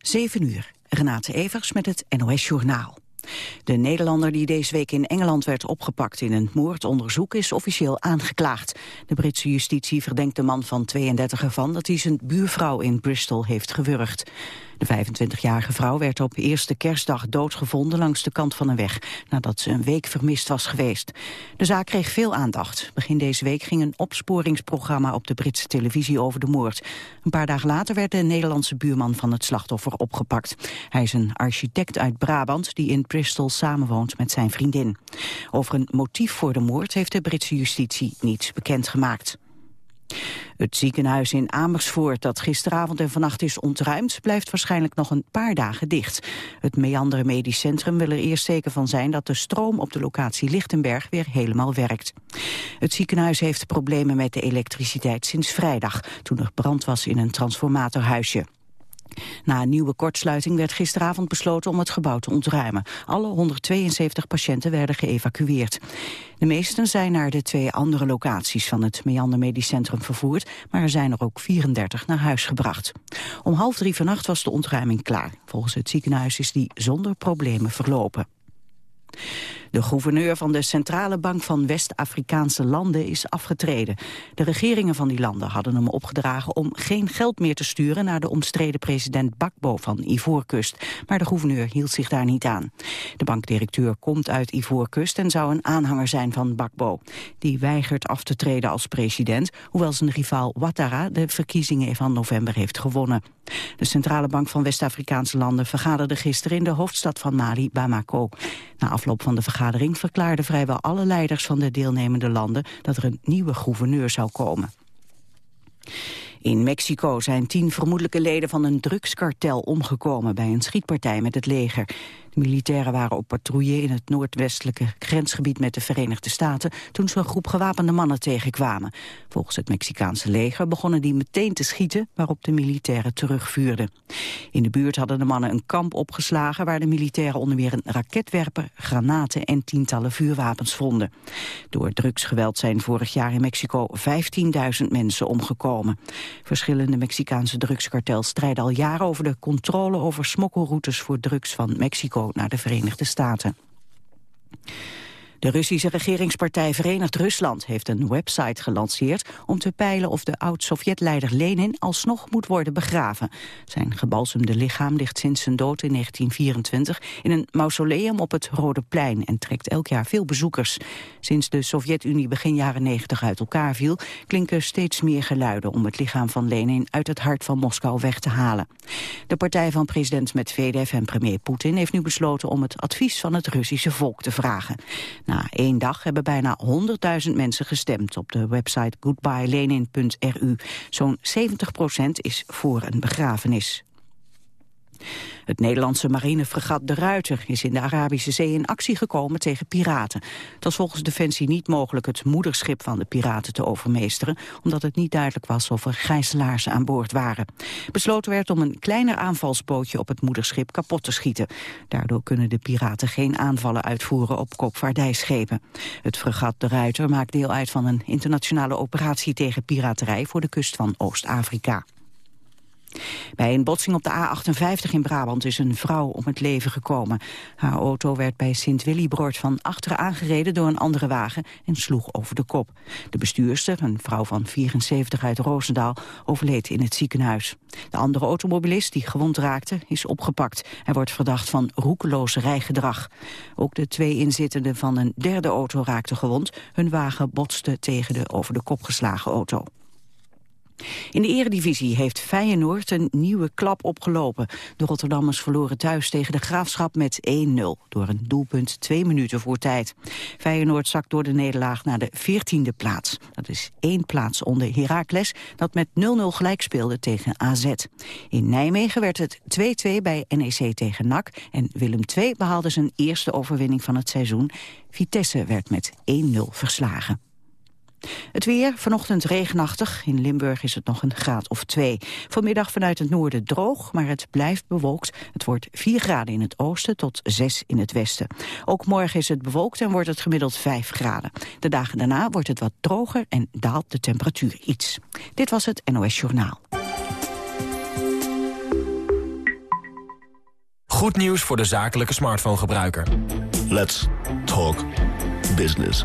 7 uur. Renate Evers met het NOS Journaal. De Nederlander die deze week in Engeland werd opgepakt in een moordonderzoek is officieel aangeklaagd. De Britse justitie verdenkt de man van 32 ervan dat hij zijn buurvrouw in Bristol heeft gewurgd. De 25-jarige vrouw werd op eerste kerstdag doodgevonden langs de kant van een weg, nadat ze een week vermist was geweest. De zaak kreeg veel aandacht. Begin deze week ging een opsporingsprogramma op de Britse televisie over de moord. Een paar dagen later werd de Nederlandse buurman van het slachtoffer opgepakt. Hij is een architect uit Brabant die in Bristol samenwoont met zijn vriendin. Over een motief voor de moord heeft de Britse justitie niets bekendgemaakt. Het ziekenhuis in Amersfoort dat gisteravond en vannacht is ontruimd... blijft waarschijnlijk nog een paar dagen dicht. Het Meander Medisch Centrum wil er eerst zeker van zijn... dat de stroom op de locatie Lichtenberg weer helemaal werkt. Het ziekenhuis heeft problemen met de elektriciteit sinds vrijdag... toen er brand was in een transformatorhuisje. Na een nieuwe kortsluiting werd gisteravond besloten om het gebouw te ontruimen. Alle 172 patiënten werden geëvacueerd. De meesten zijn naar de twee andere locaties van het Meander Medisch Centrum vervoerd, maar er zijn er ook 34 naar huis gebracht. Om half drie vannacht was de ontruiming klaar. Volgens het ziekenhuis is die zonder problemen verlopen. De gouverneur van de Centrale Bank van West-Afrikaanse landen is afgetreden. De regeringen van die landen hadden hem opgedragen om geen geld meer te sturen naar de omstreden president Bakbo van Ivoorkust. Maar de gouverneur hield zich daar niet aan. De bankdirecteur komt uit Ivoorkust en zou een aanhanger zijn van Bakbo. Die weigert af te treden als president, hoewel zijn rivaal Ouattara de verkiezingen van november heeft gewonnen. De Centrale Bank van West-Afrikaanse landen vergaderde gisteren in de hoofdstad van Mali, Bamako. Na afloop van de vergadering verklaarden vrijwel alle leiders van de deelnemende landen dat er een nieuwe gouverneur zou komen. In Mexico zijn tien vermoedelijke leden van een drugskartel omgekomen bij een schietpartij met het leger. Militairen waren op patrouille in het noordwestelijke grensgebied met de Verenigde Staten toen ze een groep gewapende mannen tegenkwamen. Volgens het Mexicaanse leger begonnen die meteen te schieten waarop de militairen terugvuurden. In de buurt hadden de mannen een kamp opgeslagen waar de militairen onder meer een raketwerper, granaten en tientallen vuurwapens vonden. Door drugsgeweld zijn vorig jaar in Mexico 15.000 mensen omgekomen. Verschillende Mexicaanse drugskartels strijden al jaren over de controle over smokkelroutes voor drugs van Mexico naar de Verenigde Staten. De Russische regeringspartij Verenigd Rusland heeft een website gelanceerd om te peilen of de oud-Sovjet-leider Lenin alsnog moet worden begraven. Zijn gebalsemde lichaam ligt sinds zijn dood in 1924 in een mausoleum op het Rode Plein en trekt elk jaar veel bezoekers. Sinds de Sovjet-Unie begin jaren 90 uit elkaar viel, klinken steeds meer geluiden om het lichaam van Lenin uit het hart van Moskou weg te halen. De partij van president Medvedev en premier Poetin heeft nu besloten om het advies van het Russische volk te vragen. Na één dag hebben bijna 100.000 mensen gestemd op de website goodbyelenin.ru. Zo'n 70% is voor een begrafenis. Het Nederlandse marinefregat De Ruiter is in de Arabische Zee in actie gekomen tegen piraten. Het was volgens Defensie niet mogelijk het moederschip van de piraten te overmeesteren, omdat het niet duidelijk was of er gijzelaars aan boord waren. Besloten werd om een kleiner aanvalsbootje op het moederschip kapot te schieten. Daardoor kunnen de piraten geen aanvallen uitvoeren op koopvaardijschepen. Het fregat De Ruiter maakt deel uit van een internationale operatie tegen piraterij voor de kust van Oost-Afrika. Bij een botsing op de A58 in Brabant is een vrouw om het leven gekomen. Haar auto werd bij Sint-Willibroord van achteren aangereden door een andere wagen en sloeg over de kop. De bestuurster, een vrouw van 74 uit Roosendaal, overleed in het ziekenhuis. De andere automobilist die gewond raakte is opgepakt. Hij wordt verdacht van roekeloos rijgedrag. Ook de twee inzittenden van een derde auto raakten gewond. Hun wagen botste tegen de over de kop geslagen auto. In de eredivisie heeft Feyenoord een nieuwe klap opgelopen. De Rotterdammers verloren thuis tegen de Graafschap met 1-0... door een doelpunt twee minuten voor tijd. Feyenoord zakt door de nederlaag naar de 14e plaats. Dat is één plaats onder Heracles, dat met 0-0 gelijk speelde tegen AZ. In Nijmegen werd het 2-2 bij NEC tegen NAC... en Willem II behaalde zijn eerste overwinning van het seizoen. Vitesse werd met 1-0 verslagen. Het weer, vanochtend regenachtig. In Limburg is het nog een graad of twee. Vanmiddag vanuit het noorden droog, maar het blijft bewolkt. Het wordt 4 graden in het oosten tot 6 in het westen. Ook morgen is het bewolkt en wordt het gemiddeld 5 graden. De dagen daarna wordt het wat droger en daalt de temperatuur iets. Dit was het NOS Journaal. Goed nieuws voor de zakelijke smartphone-gebruiker. Let's talk business.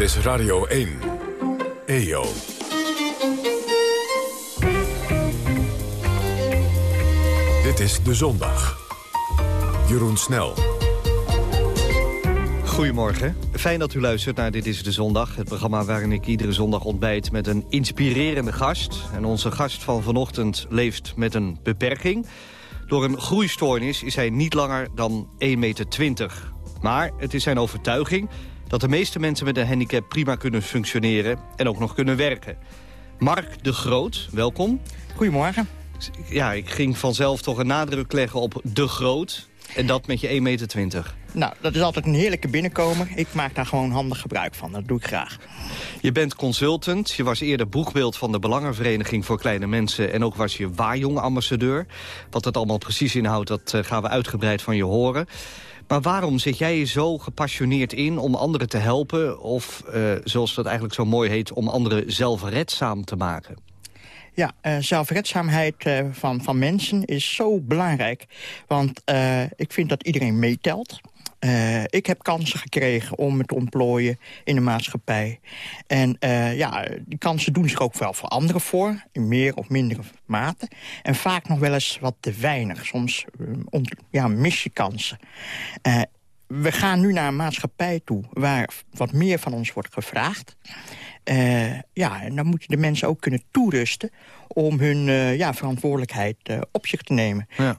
Dit is Radio 1. EO. Dit is De Zondag. Jeroen Snel. Goedemorgen. Fijn dat u luistert naar Dit is de Zondag. Het programma waarin ik iedere zondag ontbijt met een inspirerende gast. En onze gast van vanochtend leeft met een beperking. Door een groeistoornis is hij niet langer dan 1,20 meter. Maar het is zijn overtuiging dat de meeste mensen met een handicap prima kunnen functioneren en ook nog kunnen werken. Mark de Groot, welkom. Goedemorgen. Ja, ik ging vanzelf toch een nadruk leggen op de Groot. En dat met je 1,20 meter. Nou, dat is altijd een heerlijke binnenkomer. Ik maak daar gewoon handig gebruik van. Dat doe ik graag. Je bent consultant. Je was eerder boegbeeld van de Belangenvereniging voor Kleine Mensen. En ook was je Waarjong-ambassadeur. Wat dat allemaal precies inhoudt, dat eh, gaan we uitgebreid van je horen. Maar waarom zit jij zo gepassioneerd in om anderen te helpen... of, uh, zoals dat eigenlijk zo mooi heet, om anderen zelfredzaam te maken? Ja, uh, zelfredzaamheid uh, van, van mensen is zo belangrijk. Want ik vind dat iedereen meetelt. Uh, ik heb kansen gekregen om me te ontplooien in de maatschappij. En uh, ja, die kansen doen zich ook wel voor anderen voor. In meer of mindere mate. En vaak nog wel eens wat te weinig. Soms uh, ja, mis je kansen. we gaan nu naar een maatschappij toe waar wat meer van ons wordt gevraagd. ja, en dan moet je de mensen ook kunnen toerusten... om hun ja, verantwoordelijkheid op zich te nemen. Ja.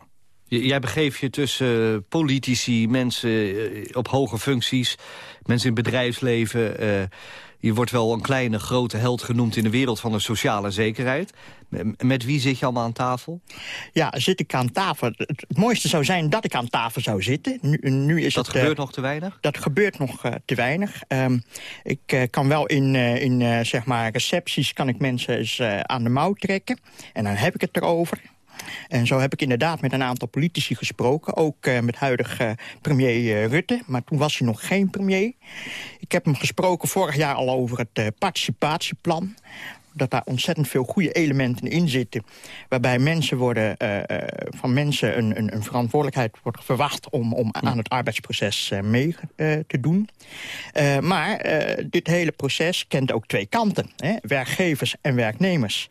Jij begeeft je tussen politici, mensen op hoge functies... mensen in het bedrijfsleven. Uh, je wordt wel een kleine, grote held genoemd... in de wereld van de sociale zekerheid. Met wie zit je allemaal aan tafel? Ja, zit ik aan tafel. Het mooiste zou zijn dat ik aan tafel zou zitten. Nu, nu is dat het, gebeurt uh, nog te weinig? Dat gebeurt nog uh, te weinig. Um, ik uh, kan wel in, in zeg maar recepties kan ik mensen eens aan de mouw trekken. En dan heb ik het erover. En zo heb ik inderdaad met een aantal politici gesproken. Ook uh, met huidig uh, premier uh, Rutte. Maar toen was hij nog geen premier. Ik heb hem gesproken vorig jaar al over het participatieplan dat daar ontzettend veel goede elementen in zitten... waarbij mensen worden, uh, uh, van mensen een, een, een, verantwoordelijkheid wordt verwacht... om, om aan het arbeidsproces uh, mee te doen. maar dit hele proces kent ook twee kanten. Hè? Werkgevers en werknemers.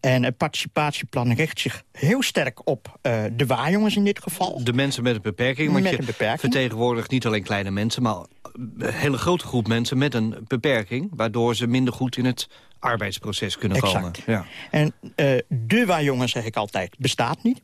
En het participatieplan richt zich heel sterk op de waarjongens in dit geval. De mensen met een beperking. Want met je een beperking. vertegenwoordigt niet alleen kleine mensen... maar een hele grote groep mensen met een beperking... waardoor ze minder goed in het arbeidsproces kunnen exact. komen. Ja. En uh, de waarjongen, zeg ik altijd, bestaat niet.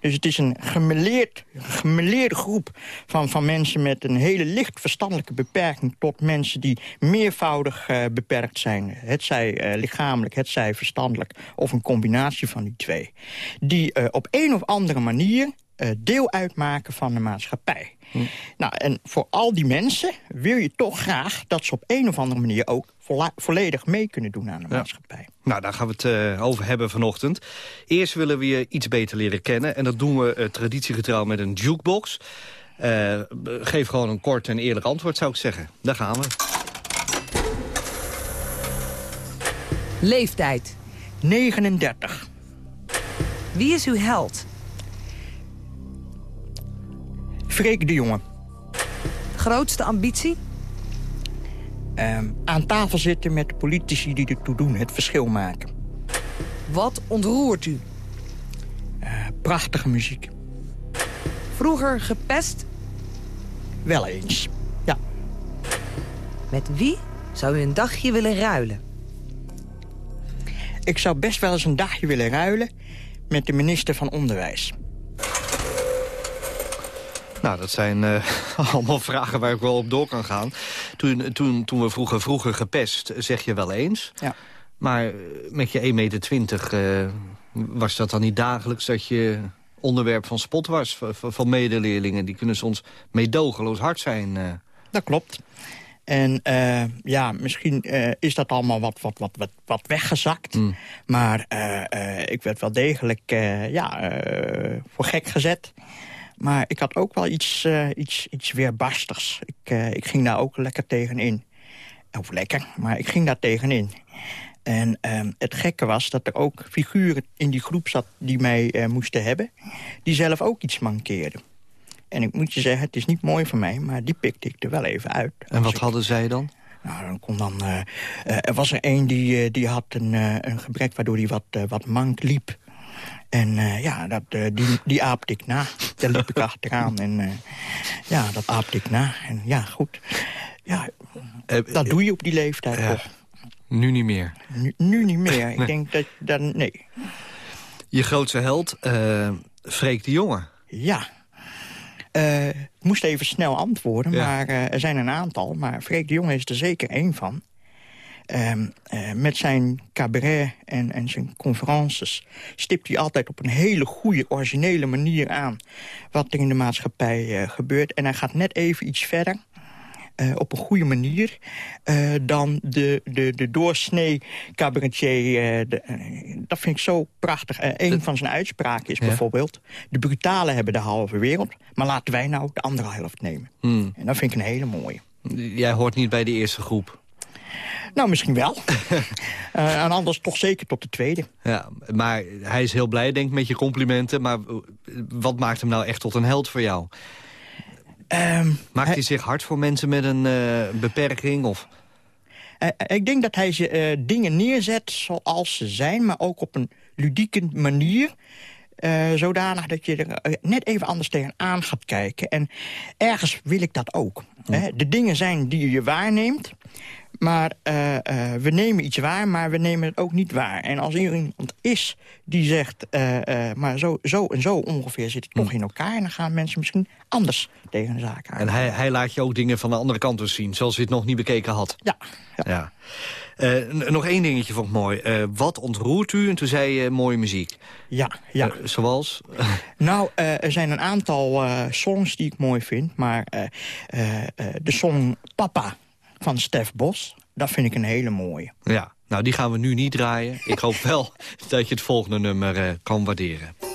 Dus het is een gemeleerd, gemeleerde groep van, van mensen met een hele licht verstandelijke beperking... tot mensen die meervoudig uh, beperkt zijn. Het zij uh, lichamelijk, het zij verstandelijk of een combinatie van die twee. Die op een of andere manier deel uitmaken van de maatschappij. Hm. Nou, en voor al die mensen wil je toch graag dat ze op een of andere manier ook volledig mee kunnen doen aan de ja. maatschappij. Nou, daar gaan we het uh, over hebben vanochtend. Eerst willen we je iets beter leren kennen. En dat doen we uh, traditiegetrouw met een jukebox. Uh, geef gewoon een kort en eerlijk antwoord, zou ik zeggen. Daar gaan we. Leeftijd. 39. Wie is uw held? Freek de Jonge. Grootste ambitie? Uh, aan tafel zitten met de politici die ertoe doen, het verschil maken. Wat ontroert u? Uh, prachtige muziek. Vroeger gepest wel eens. Ja. Met wie zou u een dagje willen ruilen? Ik zou best wel eens een dagje willen ruilen met de minister van Onderwijs. Nou, dat zijn uh, allemaal vragen waar ik wel op door kan gaan. Toen, toen, toen we vroeger vroeger gepest, zeg je wel eens. Ja. Maar eh, met je 1,20 meter uh, was dat dan niet dagelijks dat je onderwerp van spot was van medeleerlingen. Die kunnen soms meedogenloos hard zijn. Uh. Dat klopt. En uh, ja, misschien uh, is dat allemaal wat, wat, wat, wat, wat weggezakt. Mm. Maar ik werd wel degelijk ja, voor gek gezet. Maar ik had ook wel iets, iets, iets weerbarstigs. Ik, ik ging daar ook lekker tegenin. Of lekker, maar ik ging daar tegenin. En uh, het gekke was dat er ook figuren in die groep zat die mij uh, moesten hebben... die zelf ook iets mankeerden. En ik moet je zeggen, het is niet mooi voor mij, maar die pikte ik er wel even uit. En wat hadden zij dan? Nou, dan kon dan... Uh, er was er een die, die had een, een gebrek waardoor hij wat, wat mank liep. En ja, dat, die, die aapte ik na. Daar liep ik achteraan. En ja, dat aapte ik na. En ja, goed. Ja, dat doe je op die leeftijd toch. Nu niet meer? Nu, nu niet meer. Ik denk dat... Dan, nee. Je grootste held, Freek de Jonge. Ja. Ik moest even snel antwoorden, maar er zijn een aantal. Maar Freek de Jonge is er zeker één van. Uh, met zijn cabaret en, en zijn conferences stipt hij altijd op een hele goede, originele manier aan... wat er in de maatschappij gebeurt. En hij gaat net even iets verder uh, op een goede manier... Dan de, de, de doorsnee cabaretier. De, dat vind ik zo prachtig. een van zijn uitspraken is bijvoorbeeld... de brutalen hebben de halve wereld... maar laten wij nou de andere helft nemen. Hmm. En dat vind ik een hele mooie. Jij hoort niet bij de eerste groep. Nou, misschien wel. uh, en anders toch zeker tot de tweede. Ja, maar hij is heel blij, denk ik, met je complimenten. Maar wat maakt hem nou echt tot een held voor jou? Um, Maakt hij, zich hard voor mensen met een uh, beperking? Of? Uh, ik denk dat hij ze dingen neerzet zoals ze zijn... maar ook op een ludieke manier... zodanig dat je er net even anders tegenaan gaat kijken. En ergens wil ik dat ook. Hè? De dingen zijn die je waarneemt... Maar uh, uh, we nemen iets waar, maar we nemen het ook niet waar. En als er iemand is die zegt, uh, maar zo, zo en zo ongeveer zit het toch hm. in elkaar... dan gaan mensen misschien anders tegen de zaak aan. En hij, hij laat je ook dingen van de andere kant dus zien, zoals hij het nog niet bekeken had. Ja. ja. ja. nog één dingetje vond ik mooi. wat ontroert u? En toen zei je mooie muziek. Ja, ja. zoals? nou, er zijn een aantal songs die ik mooi vind. Maar de song Papa van Stef Bos. Dat vind ik een hele mooie. Ja, nou die gaan we nu niet draaien. Ik hoop wel dat je het volgende nummer uh, kan waarderen.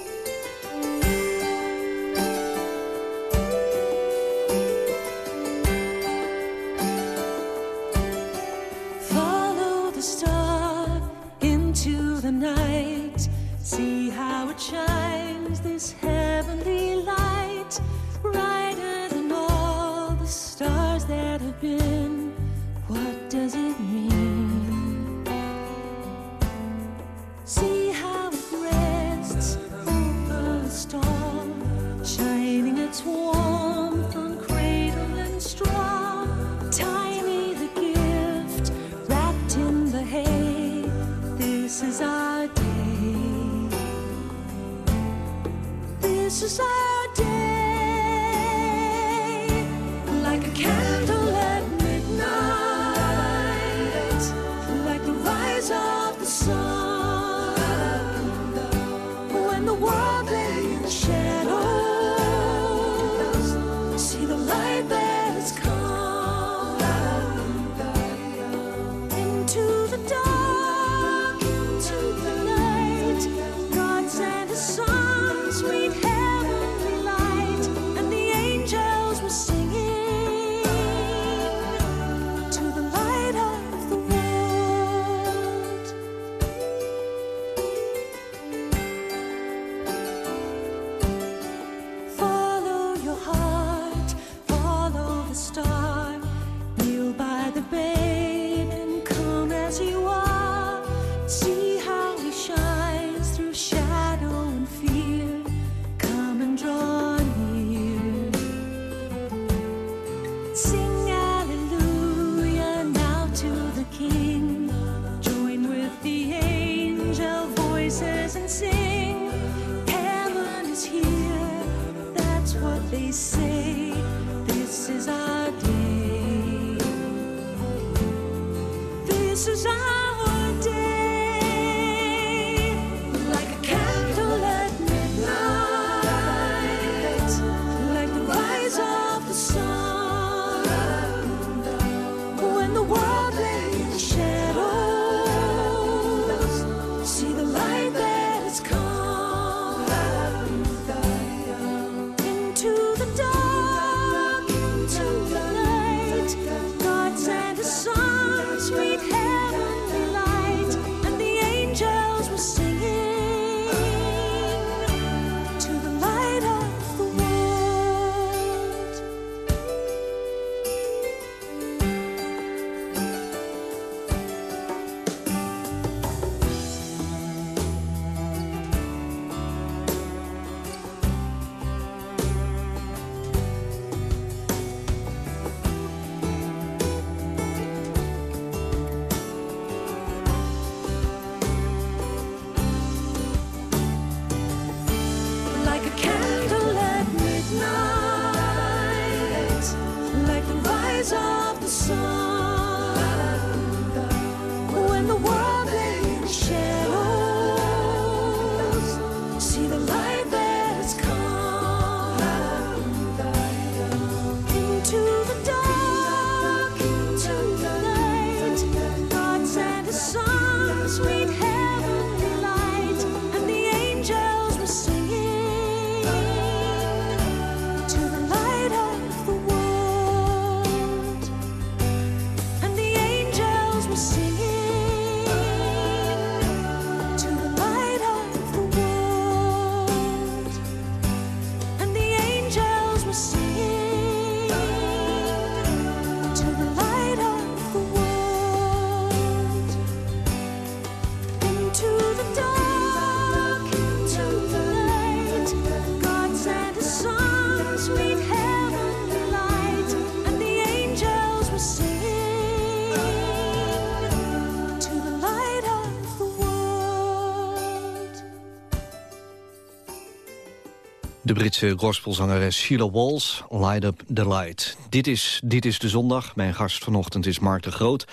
De Britse gospelzangeres Sheila Walls, Light Up the Light. Dit is, dit is de zondag. Mijn gast vanochtend is Mark de Groot.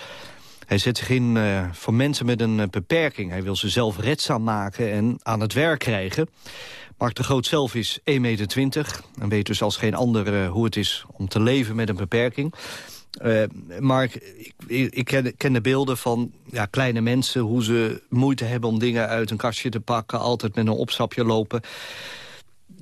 Hij zet zich in eh, voor mensen met een eh, beperking. Hij wil ze zelf redzaam maken en aan het werk krijgen. Mark de Groot zelf is 1,20 meter en weet dus als geen ander eh, hoe het is om te leven met een beperking. Mark, ik, ik ken, ken de beelden van ja, kleine mensen... hoe ze moeite hebben om dingen uit een kastje te pakken... altijd met een opstapje lopen.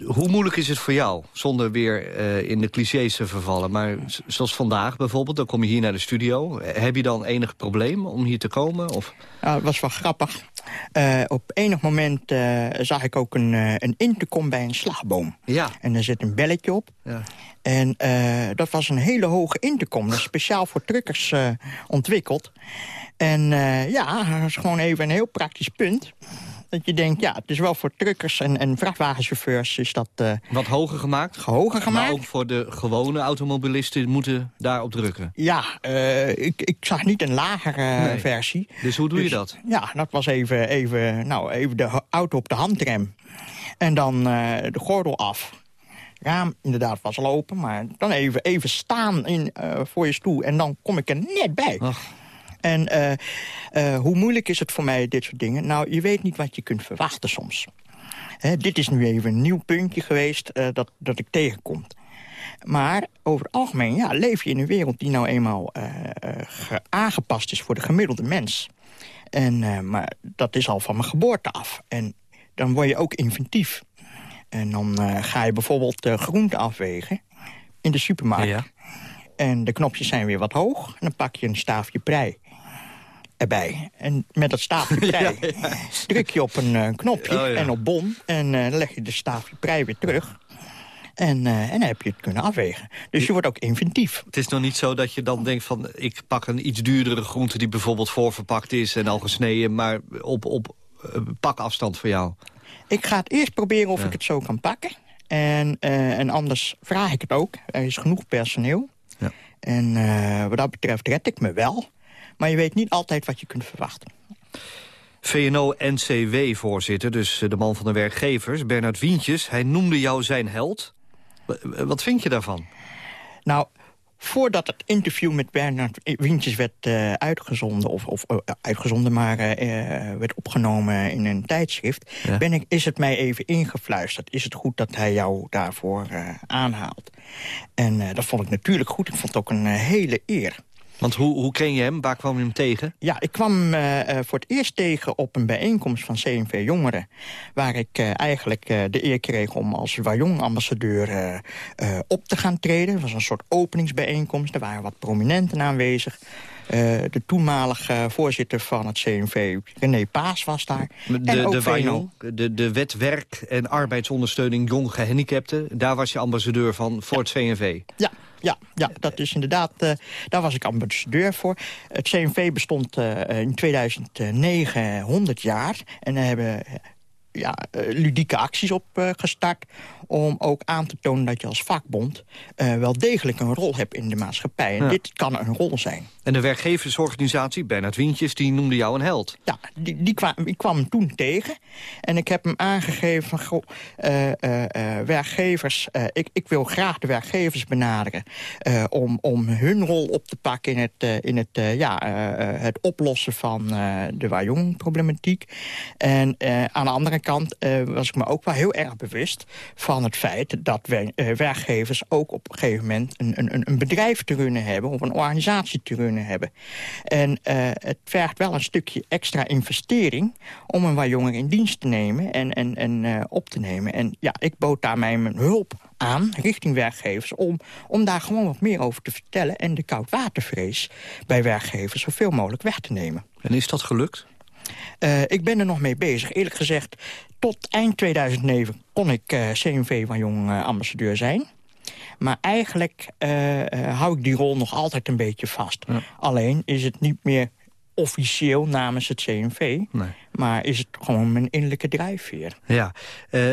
Hoe moeilijk is het voor jou, zonder weer eh, in de clichés te vervallen... maar zoals vandaag bijvoorbeeld, dan kom je hier naar de studio. Heb je dan enig probleem om hier te komen? Of? Nou, het was wel grappig. Eh, op enig moment eh, zag ik ook een, een intercom bij een slagboom. Ja. En er zit een belletje op. Ja. En dat was een hele hoge intercom. Dat is speciaal voor truckers ontwikkeld. En ja, dat is gewoon even een heel praktisch punt. Dat je denkt, ja, het is wel voor truckers en, en vrachtwagenchauffeurs is dat eh, Wat hoger gemaakt? hoger gemaakt. Maar ook voor de gewone automobilisten moeten daarop drukken. Ja, eh, ik, ik zag niet een lagere Nee. versie. Dus hoe doe je Dus, dat? Ja, dat was even, even, nou, even de auto op de handrem. En dan eh, de gordel af. Raam inderdaad was al open, maar dan even, even staan in, eh, voor je stoel. En dan kom ik er net bij. Ach. En eh, eh, hoe moeilijk is het voor mij, dit soort dingen? Nou, je weet niet wat je kunt verwachten soms. Hè, dit is nu even een nieuw puntje geweest eh, dat, dat ik tegenkom. Maar over het algemeen ja, leef je in een wereld die nou eenmaal ge- aangepast is voor de gemiddelde mens. En, maar dat is al van mijn geboorte af. En dan word je ook inventief. En dan ga je bijvoorbeeld groenten afwegen in de supermarkt. Ja. En de knopjes zijn weer wat hoog. En dan pak je een staafje prei erbij. En met dat staafje prei druk je op een eh, knopje Oh, ja. en op bon. En dan leg je de staafje prei weer terug. En, eh, en dan heb je het kunnen afwegen. Dus je wordt ook inventief. Het is nog niet zo dat je dan denkt van... ik pak een iets duurdere groente die bijvoorbeeld voorverpakt is... en al gesneden, maar op, op pakafstand voor jou. Ik ga het eerst proberen of ik het zo kan pakken. En, en anders vraag ik het ook. Er is genoeg personeel. Ja. En wat dat betreft red ik me wel. Maar je weet niet altijd wat je kunt verwachten. VNO-NCW-voorzitter, dus eh, de man van de werkgevers, Bernard Wientjes... hij noemde jou zijn held. Wat vind je daarvan? Nou, voordat het interview met Bernard Wientjes werd eh, uitgezonden... of, of eh, uitgezonden, maar werd opgenomen in een tijdschrift... Ja. Ben ik, is het mij even ingefluisterd. Is het goed dat hij jou daarvoor aanhaalt? En dat vond ik natuurlijk goed. Ik vond het ook een hele eer. Want hoe, hoe je hem? Waar kwam je hem tegen? Ja, ik kwam eh, voor het eerst tegen op een bijeenkomst van CNV Jongeren... waar ik eh, eigenlijk de eer kreeg om als Wajong-ambassadeur op te gaan treden. Het was een soort openingsbijeenkomst. Er waren wat prominenten aanwezig. Eh, de toenmalige voorzitter van het CNV, René Paas, was daar. De, en ook de, de, de wet werk en arbeidsondersteuning jong gehandicapten. Daar was je ambassadeur van voor het CNV. Ja, ja, ja, dat is inderdaad, eh, daar was ik ambassadeur voor. Het CNV bestond eh, in 2009 100 jaar. En we hebben ja, eh, ludieke acties opgestart... om ook aan te tonen dat je als vakbond eh, wel degelijk een rol hebt in de maatschappij. En Ja. dit kan een rol zijn. En de werkgeversorganisatie, Bernard Wientjes, die noemde jou een held. Ja, die, die kwam, ik kwam toen tegen. En ik heb hem aangegeven van... Goh, eh, eh, eh, werkgevers, eh, ik, ik wil graag de werkgevers benaderen... eh, om, om hun rol op te pakken in het, eh, in het, eh, ja, eh, eh, het oplossen van eh, de Wajong-problematiek. En eh, aan de andere kant eh, was ik me ook wel heel erg bewust... van het feit dat wij, eh, werkgevers ook op een gegeven moment... Een, een, een bedrijf te runnen hebben of een organisatie te runnen hebben. En eh, het vergt wel een stukje extra investering... om een wat jonger in dienst te nemen en, en, en op te nemen. En ja, ik bood daar mij mijn hulp aan richting werkgevers... Om, om daar gewoon wat meer over te vertellen... en de koudwatervrees bij werkgevers zoveel mogelijk weg te nemen. En is dat gelukt? Eh, ik ben er nog mee bezig. Eerlijk gezegd, tot eind 2009 kon ik eh, CNV van Jong eh, ambassadeur zijn. Maar eigenlijk hou ik die rol nog altijd een beetje vast. Alleen is het niet meer officieel namens het CNV... Nee. maar is het gewoon mijn innerlijke drijfveer. Ja.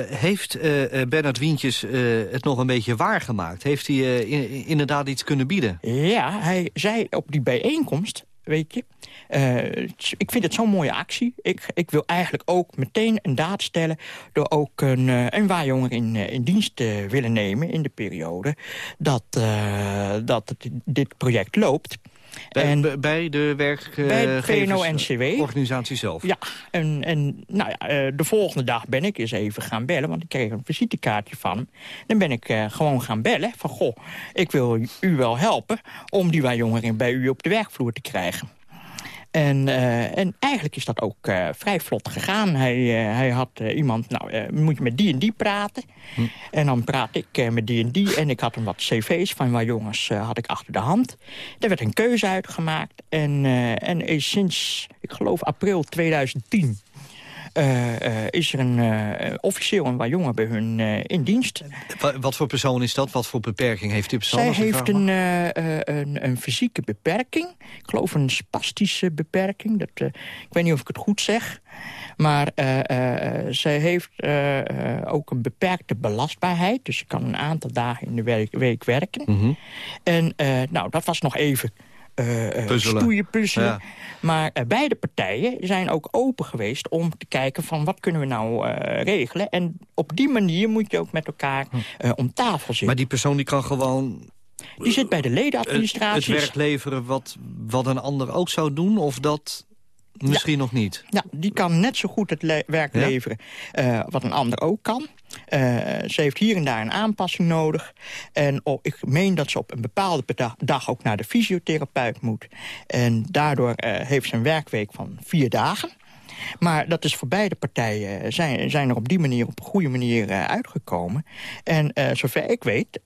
Heeft eh, Bernard Wientjes het nog een beetje waargemaakt? Heeft hij in- inderdaad iets kunnen bieden? Ja, hij zei op die bijeenkomst, weet je... eh, ik vind het zo'n mooie actie. Ik, ik wil eigenlijk ook meteen een daad stellen... door ook een, eh, een waarjonger in, eh, in dienst te willen nemen in de periode... dat, dat dit project loopt. Bij, En- bij- de Bij het werkgevers... VNO-NCW. organisatie zelf? Ja, en, en nou ja, eh, de volgende dag ben ik eens even gaan bellen... want ik kreeg een visitekaartje van hem. Dan ben ik eh, gewoon gaan bellen van... goh, ik wil u wel helpen om die jongeren bij u op de werkvloer te krijgen. En, eh, en eigenlijk is dat ook eh, vrij vlot gegaan. Hij, eh, hij had iemand, nou, moet je met die en die praten. En dan praat ik met die en die. En ik had hem wat cv's van waar jongens had ik achter de hand. Er werd een keuze uitgemaakt. En, en is sinds, ik geloof, april 2010... eh, eh, is er een, eh, officieel een jongen bij hun in dienst. Wa- Wat voor persoon is dat? Wat voor beperking heeft die persoon? Zij heeft een, een, een fysieke beperking. Ik geloof een spastische beperking. Dat, ik weet niet of ik het goed zeg. Maar zij heeft ook een beperkte belastbaarheid. Dus ze kan een aantal dagen in de week, week werken. Mhm. En nou, dat was nog even Puzzelen. stoeien, puzzelen. Ja. Maar eh, beide partijen zijn ook open geweest om te kijken van wat kunnen we nou eh, regelen. En op die manier moet je ook met elkaar eh, om tafel zitten. Hm. Maar die persoon die kan gewoon Die zit bij de het, het ledenadministratie. werk leveren wat, wat een ander ook zou doen? Of dat misschien nog niet? Ja, die kan net zo goed het le- werk Ja? leveren eh, wat een ander ook kan. Eh, ze heeft hier en daar een aanpassing nodig. En oh, ik meen dat ze op een bepaalde dag ook naar de fysiotherapeut moet. En daardoor eh, heeft ze een werkweek van vier dagen. Maar dat is voor beide partijen zijn, zijn er op die manier op een goede manier uitgekomen. En eh, zover ik weet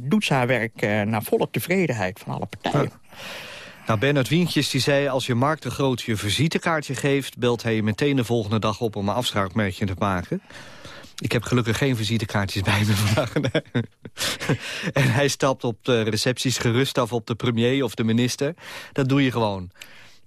doet ze haar werk naar volle tevredenheid van alle partijen. Nou, Bernard Wientjes die zei... als je Mark de Groot je visitekaartje geeft... belt hij je meteen de volgende dag op om een afspraakmerkje te maken. Ik heb gelukkig geen visitekaartjes bij me vandaag. en hij stapt op de recepties gerust af op de premier of de minister. Dat doe je gewoon.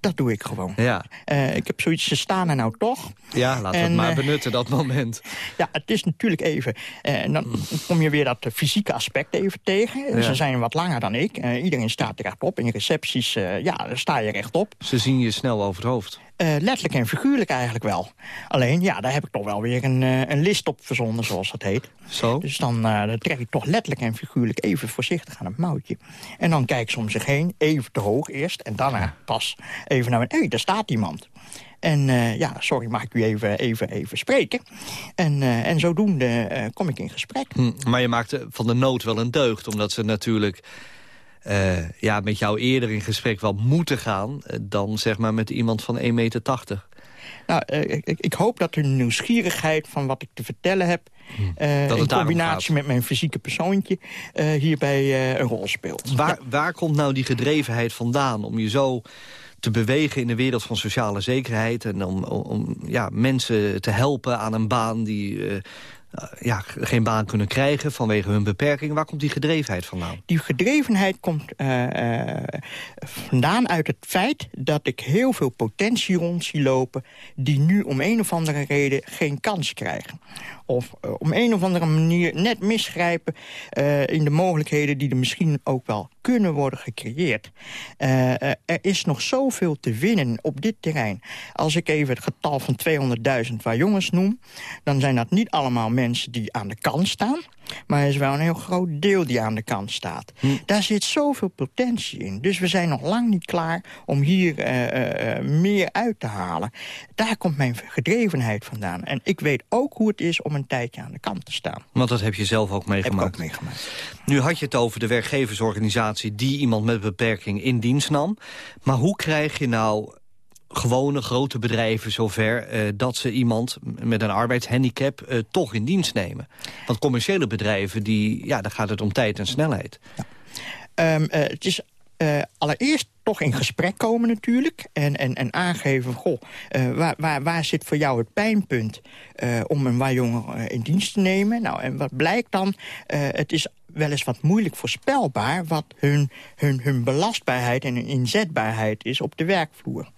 Dat doe ik gewoon. Ja, Eh, ik heb zoiets, ze staan er nou toch. ja laten we het maar eh, benutten, dat moment. Ja, het is natuurlijk even... eh, en dan kom je weer dat fysieke aspect even tegen. Ja. Ze zijn wat langer dan ik. Iedereen staat er rechtop. In recepties, ja, sta je rechtop. Ze zien je snel over het hoofd. Eh, letterlijk en figuurlijk eigenlijk wel. Alleen, ja, daar heb ik toch wel weer een, eh, een list op verzonnen, zoals dat heet. Zo? Dus dan, dan trek ik toch letterlijk en figuurlijk even voorzichtig aan het mouwtje. En dan kijk ik om zich heen, even te hoog eerst. En daarna pas even naar beneden. Hé, daar staat iemand. En ja, sorry, mag ik u even, even, even spreken? En, en zodoende kom ik in gesprek. Hm, maar je maakte van de nood wel een deugd, omdat ze natuurlijk... eh, ja, met jou eerder in gesprek wel moeten gaan... eh, dan zeg maar met iemand van 1,80 meter. Nou, eh, ik, ik hoop dat hun nieuwsgierigheid van wat ik te vertellen heb... het in combinatie met mijn fysieke persoontje hierbij een rol speelt. Waar, waar komt nou die gedrevenheid vandaan om je zo te bewegen in de wereld van sociale zekerheid... en om, om, om, ja, mensen te helpen aan een baan die ja, geen baan kunnen krijgen vanwege hun beperking? Waar komt die gedrevenheid vandaan? Die gedrevenheid komt eh, eh, vandaan uit het feit dat ik heel veel potentie rond zie lopen... die nu om een of andere reden geen kans krijgen. Of eh, om een of andere manier net misgrijpen eh, in de mogelijkheden... die er misschien ook wel kunnen worden gecreëerd. Eh, eh, er is nog zoveel te winnen op dit terrein. Als ik even het getal van 200.000 waar jongens noem... dan zijn dat niet allemaal mensen die aan de kant staan... maar er is wel een heel groot deel die aan de kant staat. Daar zit zoveel potentie in. Dus we zijn nog lang niet klaar om hier eh, eh, eh, meer uit te halen. Daar komt mijn gedrevenheid vandaan. En ik weet ook hoe het is om een tijdje aan de kant te staan. Want dat heb je zelf ook Heb ik meegemaakt. ook meegemaakt. Nu had je het over de werkgeversorganisatie die iemand met beperking in dienst nam. Maar hoe krijg je nou gewone grote bedrijven zover... eh, dat ze iemand met een arbeidshandicap eh, toch in dienst nemen? Want commerciële bedrijven, die, ja, daar gaat het om tijd en snelheid. Ehm, eh, het is allereerst toch in gesprek komen natuurlijk. En, en, en aangeven, goh, waar, waar, waar zit voor jou het pijnpunt... om een waarjonger in dienst te nemen? Nou, en wat blijkt dan? Het is wel eens wat moeilijk voorspelbaar... wat hun, hun, hun belastbaarheid en hun inzetbaarheid is op de werkvloer.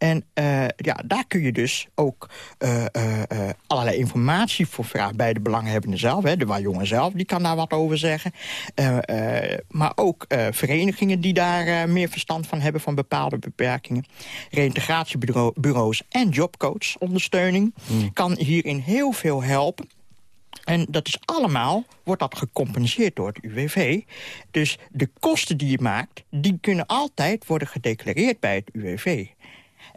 En eh, ja, daar kun je dus ook eh, eh, allerlei informatie voor vragen bij de belanghebbende zelf. Hè. De waarjongen zelf, die kan daar wat over zeggen. Maar ook verenigingen die daar meer verstand van hebben van bepaalde beperkingen. Reïntegratiebureaus en jobcoach-ondersteuning kan hierin heel veel helpen. En dat is allemaal, wordt dat gecompenseerd door het UWV. Dus de kosten die je maakt, die kunnen altijd worden gedeclareerd bij het UWV.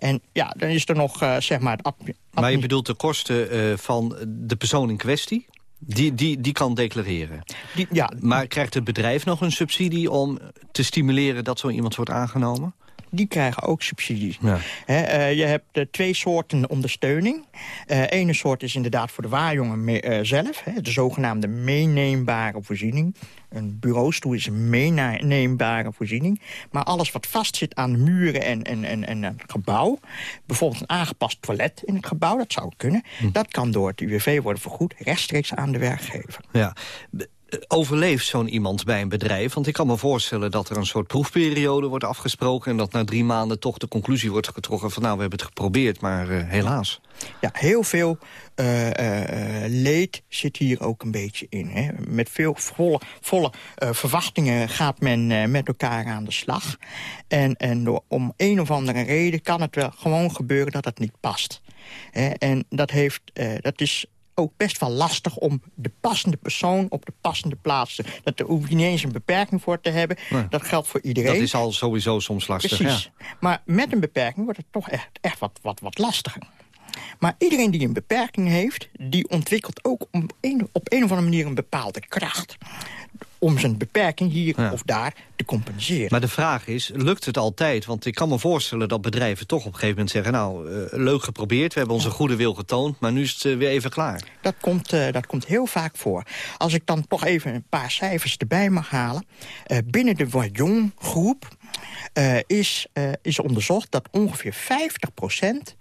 En ja, dan is er nog, eh, zeg maar... Het Maar je bedoelt de kosten eh, van de persoon in kwestie? Die, die, die kan declareren. die, ja, Maar krijgt het bedrijf nog een subsidie om te stimuleren dat zo iemand wordt aangenomen? Die krijgen ook subsidies. Ja. Eh, je hebt eh, twee soorten ondersteuning. Eh ene soort is inderdaad voor de waarjongen me- zelf. De zogenaamde meeneembare voorziening. Een bureaustoel is een meeneembare voorziening. Maar alles wat vastzit aan de muren en, en, en, en het gebouw... bijvoorbeeld een aangepast toilet in het gebouw, dat zou kunnen... dat kan door het UWV worden vergoed rechtstreeks aan de werkgever. Ja. Overleeft zo'n iemand bij een bedrijf? Want ik kan me voorstellen dat er een soort proefperiode wordt afgesproken... en dat na drie maanden toch de conclusie wordt getrokken van... nou, we hebben het geprobeerd, maar eh, helaas. Ja, heel veel eh, eh, leed zit hier ook een beetje in. Hè. Met veel volle, volle verwachtingen gaat men met elkaar aan de slag. En, en door, om een of andere reden kan het wel gewoon gebeuren dat het niet past. En dat, heeft, dat is ook best wel lastig om de passende persoon op de passende plaats te... Dat er hoef je niet eens een beperking voor te hebben. Dat geldt voor iedereen. Dat is al sowieso soms lastig. Precies. Ja. Maar met een beperking wordt het toch echt, echt wat, wat, wat lastiger. Maar iedereen die een beperking heeft... die ontwikkelt ook een, op een of andere manier een bepaalde kracht... om zijn beperking hier Ja. of daar te compenseren. Maar de vraag is, lukt het altijd? Want ik kan me voorstellen dat bedrijven toch op een gegeven moment zeggen... nou, eh, leuk geprobeerd, we hebben onze goede wil getoond... maar nu is het eh, weer even klaar. Dat komt, eh, dat komt heel vaak voor. Als ik dan toch even een paar cijfers erbij mag halen. Binnen de Wajong groep eh, is, is onderzocht dat ongeveer 50%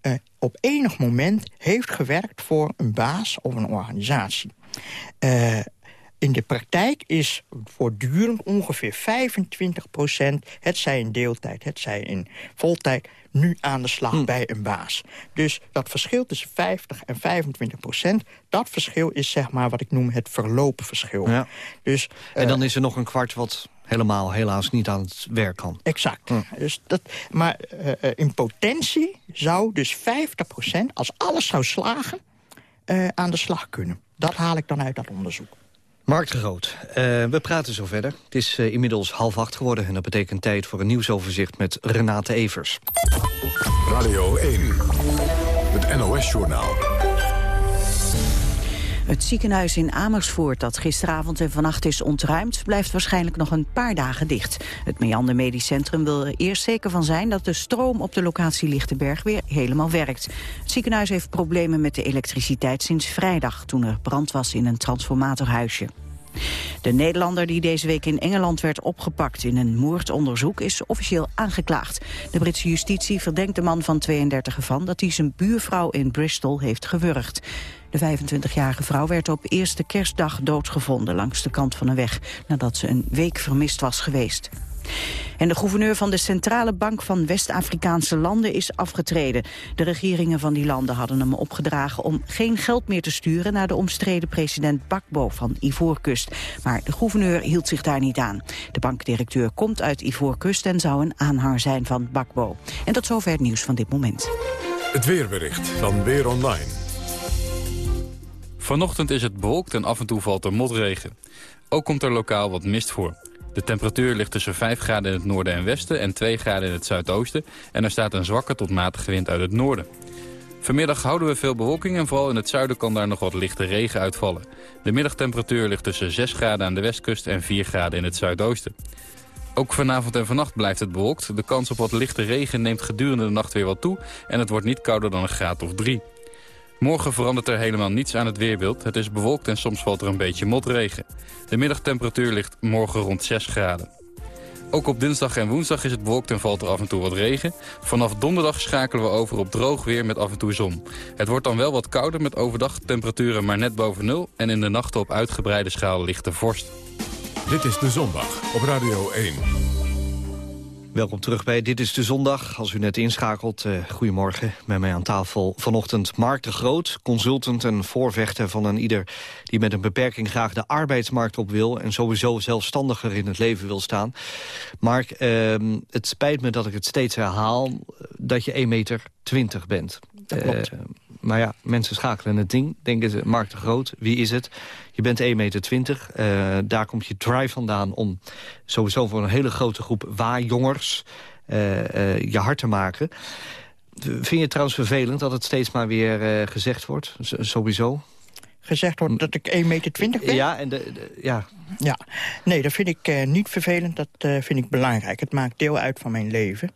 eh, op enig moment heeft gewerkt voor een baas of een organisatie. Eh, in de praktijk is voortdurend ongeveer 25% het zij in deeltijd, het zij in voltijd, nu aan de slag bij een baas. Dus dat verschil tussen 50 en 25 procent, dat verschil is zeg maar wat ik noem het verlopen verschil. Ja. Dus, En eh, dan is er nog een kwart wat helemaal helaas niet aan het werk kan. Exact. Dus dat, maar eh, eh, in potentie zou dus 50%, als alles zou slagen, eh, aan de slag kunnen. Dat haal ik dan uit dat onderzoek. Mark de Groot, eh, we praten zo verder. Het is eh, inmiddels half acht geworden en dat betekent tijd voor een nieuwsoverzicht met Renate Evers. Radio 1, het NOS-journaal. Het ziekenhuis in Amersfoort dat gisteravond en vannacht is ontruimd... blijft waarschijnlijk nog een paar dagen dicht. Het Meander Medisch Centrum wil er eerst zeker van zijn... dat de stroom op de locatie Lichtenberg weer helemaal werkt. Het ziekenhuis heeft problemen met de elektriciteit sinds vrijdag... toen er brand was in een transformatorhuisje. De Nederlander die deze week in Engeland werd opgepakt in een moordonderzoek is officieel aangeklaagd. De Britse justitie verdenkt de man van 32 ervan dat hij zijn buurvrouw in Bristol heeft gewurgd. De 25-jarige vrouw werd op eerste kerstdag doodgevonden langs de kant van een weg nadat ze een week vermist was geweest. En de gouverneur van de Centrale Bank van West-Afrikaanse landen is afgetreden. De regeringen van die landen hadden hem opgedragen om geen geld meer te sturen naar de omstreden president Bakbo van Ivoorkust. Maar de gouverneur hield zich daar niet aan. De bankdirecteur komt uit Ivoorkust en zou een aanhanger zijn van Bakbo. En tot zover het nieuws van dit moment. Het weerbericht van Weer Online. Vanochtend is het bewolkt en af en toe valt er motregen. Ook komt er lokaal wat mist voor. De temperatuur ligt tussen 5 graden in het noorden en westen en 2 graden in het zuidoosten. En er staat een zwakke tot matige wind uit het noorden. Vanmiddag houden we veel bewolking en vooral in het zuiden kan daar nog wat lichte regen uitvallen. De middagtemperatuur ligt tussen 6 graden aan de westkust en 4 graden in het zuidoosten. Ook vanavond en vannacht blijft het bewolkt. De kans op wat lichte regen neemt gedurende de nacht weer wat toe... en het wordt niet kouder dan een graad of 3. Morgen verandert er helemaal niets aan het weerbeeld. Het is bewolkt en soms valt er een beetje motregen. De middagtemperatuur ligt morgen rond 6 graden. Ook op dinsdag en woensdag is het bewolkt en valt er af en toe wat regen. Vanaf donderdag schakelen we over op droog weer met af en toe zon. Het wordt dan wel wat kouder met overdag temperaturen maar net boven nul... en in de nachten op uitgebreide schaal lichte vorst. Dit is De Zondag op Radio 1. Welkom terug bij Dit is de Zondag. Als u net inschakelt, uh, goedemorgen. Met mij aan tafel vanochtend Mark de Groot, consultant en voorvechter van een ieder... die met een beperking graag de arbeidsmarkt op wil... en sowieso zelfstandiger in het leven wil staan. Mark, uh, het spijt me dat ik het steeds herhaal... dat je 1,20 meter bent. Dat klopt. Uh, maar ja, mensen schakelen het ding. Denken ze, Mark de Groot, wie is het? Je bent 1,20 meter. Uh, daar komt je drive vandaan om sowieso voor een hele grote groep waarjongers uh, uh, je hart te maken. Vind je het trouwens vervelend dat het steeds maar weer gezegd wordt? Sowieso? Gezegd wordt dat ik 1,20 meter ben? Ja, en de, de, ja. ja, nee, dat vind ik uh, niet vervelend. Dat uh, vind ik belangrijk. Het maakt deel uit van mijn leven.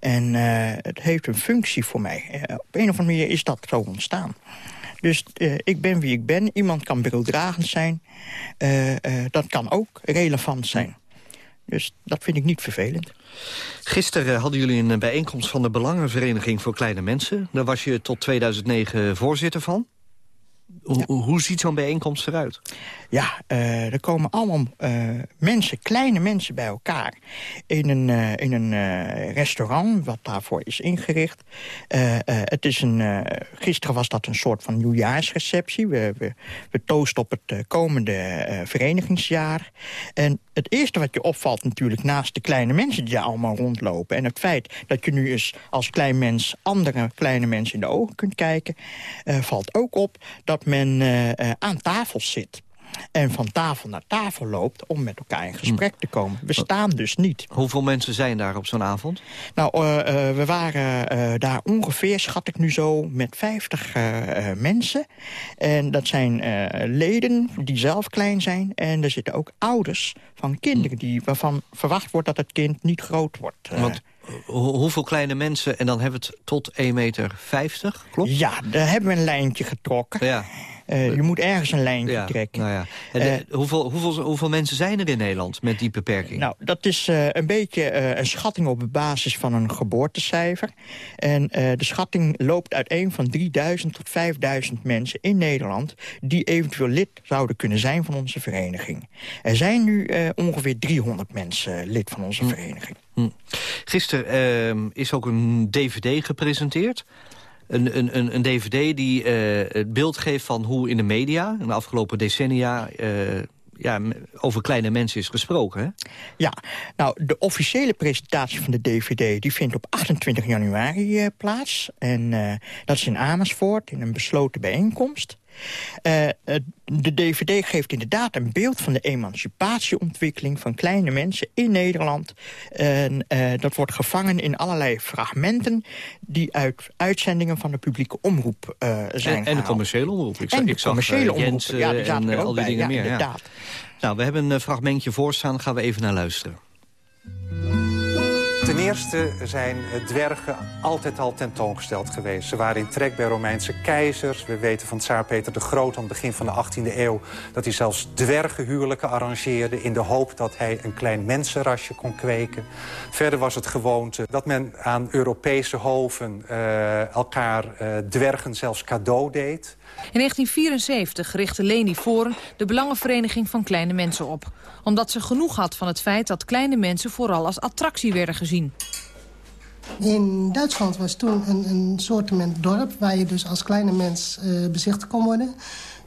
En uh, het heeft een functie voor mij. op een of andere manier is dat zo ontstaan. Dus ik ben wie ik ben. Iemand kan beelddragend zijn. dat kan ook relevant zijn. Dus dat vind ik niet vervelend. Gisteren hadden jullie een bijeenkomst van de Belangenvereniging voor Kleine Mensen. Daar was je tot 2009 voorzitter van. Hoe, ja. hoe ziet zo'n bijeenkomst eruit? Ja, uh, er komen allemaal uh, mensen, kleine mensen bij elkaar... in een, uh, in een restaurant wat daarvoor is ingericht. het is een, gisteren was dat een soort van nieuwjaarsreceptie. We, we, we toosten op het komende verenigingsjaar. En het eerste wat je opvalt natuurlijk... naast de kleine mensen die daar allemaal rondlopen... en het feit dat je nu eens als klein mens... andere kleine mensen in de ogen kunt kijken... valt ook op dat men uh, aan tafel zit. En van tafel naar tafel loopt om met elkaar in gesprek te komen. We staan dus niet. Hoeveel mensen zijn daar op zo'n avond? Nou, uh, uh, we waren uh, daar ongeveer, schat ik nu zo, met 50 mensen. En dat zijn leden die zelf klein zijn. En er zitten ook ouders van kinderen die, waarvan verwacht wordt dat het kind niet groot wordt. Want hoeveel kleine mensen, en dan hebben we het tot 1,50 meter, klopt? Ja, daar hebben we een lijntje getrokken. Ja. Uh, je moet ergens een ja, trekken. Nou ja. en, uh, hoeveel, hoeveel, hoeveel mensen zijn er in Nederland met die beperking? Nou, dat is uh, een beetje een schatting op basis van een geboortecijfer. En de schatting loopt uiteen van 3000 tot 5000 mensen in Nederland... die eventueel lid zouden kunnen zijn van onze vereniging. Er zijn nu ongeveer 300 mensen lid van onze hm. vereniging. Hm. Gisteren ehm, is ook een dvd gepresenteerd een, een, een dvd die uh, het beeld geeft van hoe in de media... in de afgelopen decennia uh, ja, over kleine mensen is gesproken, hè? Ja, nou, de officiële presentatie van de DVD... die vindt op 28 januari uh, plaats. En dat is in Amersfoort, in een besloten bijeenkomst. Uh, de DVD geeft inderdaad een beeld van de emancipatieontwikkeling... van kleine mensen in Nederland. En dat wordt gevangen in allerlei fragmenten... die uit uitzendingen van de publieke omroep zijn En, en de commerciële omroep. Ik, en de ik commerciële zag, omroep, ja, die zaten en er ook al die bij. dingen ja, meer. inderdaad. Ja. Nou, we hebben een fragmentje voorstaan, gaan we even naar luisteren. Ten eerste zijn dwergen altijd al tentoongesteld geweest. Ze waren in trek bij Romeinse keizers. We weten van tsaar Peter de Groot aan het begin van de 18e eeuw... dat hij zelfs dwergenhuwelijken arrangeerde... in de hoop dat hij een klein mensenrasje kon kweken. Verder was het gewoonte dat men aan Europese hoven... Uh, elkaar uh, dwergen zelfs cadeau deed. In 1974 richtte Leni Voren de Belangenvereniging van Kleine Mensen op. Omdat ze genoeg had van het feit dat kleine mensen vooral als attractie werden gezien. In Duitsland was toen een, een soortement dorp... waar je dus als kleine mens uh, bezichtigd kon worden.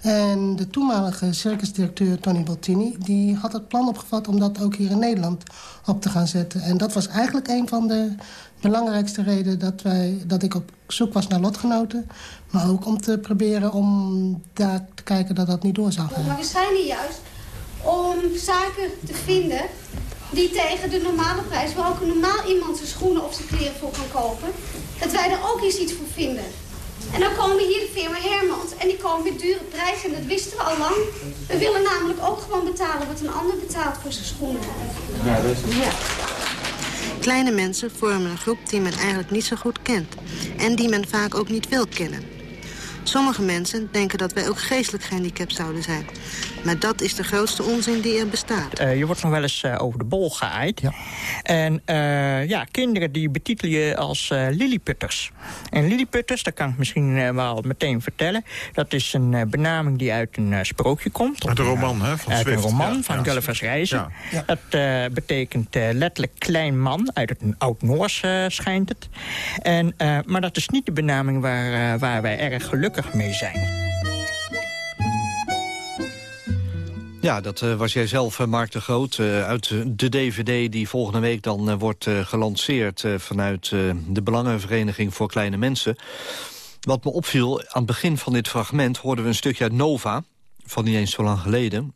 En de toenmalige circusdirecteur Tony Bottini... die had het plan opgevat om dat ook hier in Nederland op te gaan zetten. En dat was eigenlijk een van de belangrijkste redenen... dat, wij, dat ik op zoek was naar lotgenoten. Maar ook om te proberen om daar te kijken dat dat niet door zou gaan. Maar we zijn hier juist om zaken te vinden die tegen de normale prijs... waar ook een normaal iemand zijn schoenen of zijn kleren voor kan kopen... dat wij er ook eens iets voor vinden. En dan komen hier de firma Hermans en die komen met dure prijzen. En dat wisten we al lang. We willen namelijk ook gewoon betalen wat een ander betaalt voor zijn schoenen. Ja, dat is ja. Kleine mensen vormen een groep die men eigenlijk niet zo goed kent. En die men vaak ook niet wil kennen. Sommige mensen denken dat wij ook geestelijk gehandicapt zouden zijn. Maar dat is de grootste onzin die er bestaat. Uh, je wordt nog wel eens uh, over de bol geaaid. Ja. En uh, ja, kinderen die betitel je als lilliputters. En lilliputters, dat kan ik misschien wel meteen vertellen... dat is een benaming die uit een sprookje komt. Uit een roman, hè? Van uit Swift. een roman ja, van ja. Gulliver's Reizen. Ja. Dat betekent letterlijk klein man. Uit het Oud-Noors schijnt het. En, maar dat is niet de benaming waar, waar wij erg gelukkig mee zijn. Ja, dat uh, was jij zelf, uh, Mark de Groot, uh, uit de DVD die volgende week dan wordt gelanceerd... vanuit de Belangenvereniging voor Kleine Mensen. Wat me opviel, aan het begin van dit fragment hoorden we een stukje uit Nova... van niet eens zo lang geleden.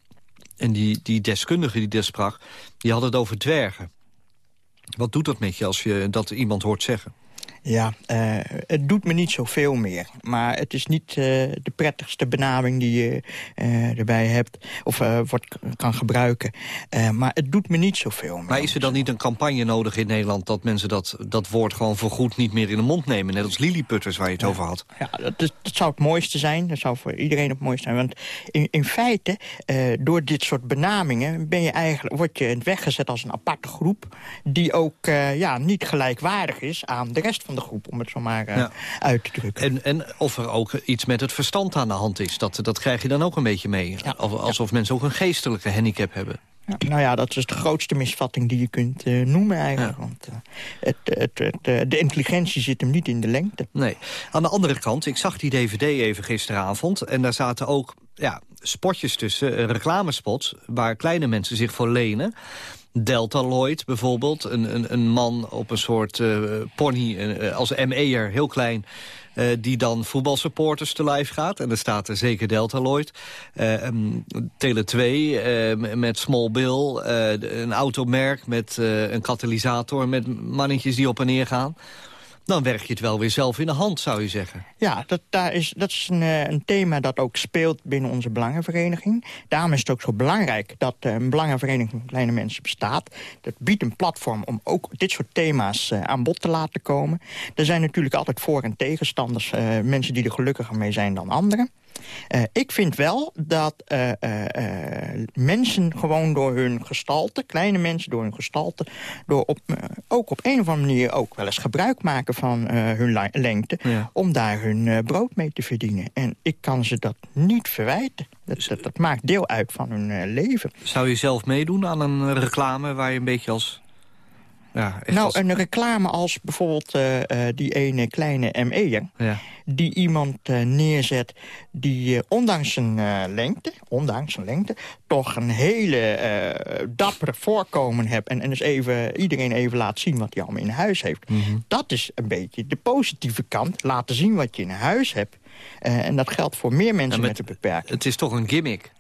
En die, die deskundige die daar sprak, die had het over dwergen. Wat doet dat met je als je dat iemand hoort zeggen? Ja, uh, het doet me niet zoveel meer. Maar het is niet uh, de prettigste benaming die je uh, erbij hebt. Of wordt, kan gebruiken. maar het doet me niet zoveel meer. Maar is er dan niet een campagne nodig in Nederland... dat mensen dat, dat woord gewoon voorgoed niet meer in de mond nemen? Net als lilliputters waar je het ja. over had. Ja, dat, is, dat zou het mooiste zijn. Dat zou voor iedereen het mooiste zijn. Want in, in feite, door dit soort benamingen... Ben je eigenlijk, word je weggezet als een aparte groep... die ook ja, niet gelijkwaardig is aan de rest van de groep, om het zo maar uh, ja. uit te drukken. En, en of er ook iets met het verstand aan de hand is, dat, dat krijg je dan ook een beetje mee. Ja. Alsof ja. mensen ook een geestelijke handicap hebben. Ja, nou ja, dat is de grootste misvatting die je kunt uh, noemen eigenlijk. Ja. Want uh, het, het, het, de intelligentie zit hem niet in de lengte. Nee. Aan de andere kant, ik zag die dvd even gisteravond... en daar zaten ook ja, spotjes tussen, reclamespots... waar kleine mensen zich voor lenen... Deltaloid bijvoorbeeld, een, een, een man op een soort uh, pony uh, als ME'er, heel klein... Uh, die dan voetbalsupporters te lijf gaat. En er staat er zeker Deltaloid. Um, Tele 2 met Small Bill. een automerk met een katalysator met mannetjes die op en neer gaan dan werk je het wel weer zelf in de hand, zou je zeggen. Ja, dat, daar is, dat is een, een, thema dat ook speelt binnen onze belangenvereniging. Daarom is het ook zo belangrijk dat een belangenvereniging van kleine mensen bestaat. Dat biedt een platform om ook dit soort thema's uh, aan bod te laten komen. Er zijn natuurlijk altijd voor- en tegenstanders. Mensen die er gelukkiger mee zijn dan anderen. Ik vind wel dat mensen gewoon door hun gestalte... kleine mensen door hun gestalte... Door op, ook op een of andere manier ook wel eens gebruik maken van hun lengte... Ja. om daar hun brood mee te verdienen. En ik kan ze dat niet verwijten. Dat, dat, dat maakt deel uit van hun leven. Zou je zelf meedoen aan een reclame waar je een beetje als Ja, nou, als- een reclame als bijvoorbeeld eh, eh, die ene kleine ME'er... Ja. die iemand eh, neerzet die ondanks zijn lengte... ondanks zijn lengte, toch een hele dappere voorkomen hebt... En, en dus even, iedereen even laat zien wat hij allemaal in huis heeft. Mhm. Dat is een beetje de positieve kant. Laten zien wat je in huis hebt. En dat geldt voor meer mensen Ja, met, met- een beperking. Het is toch een gimmick?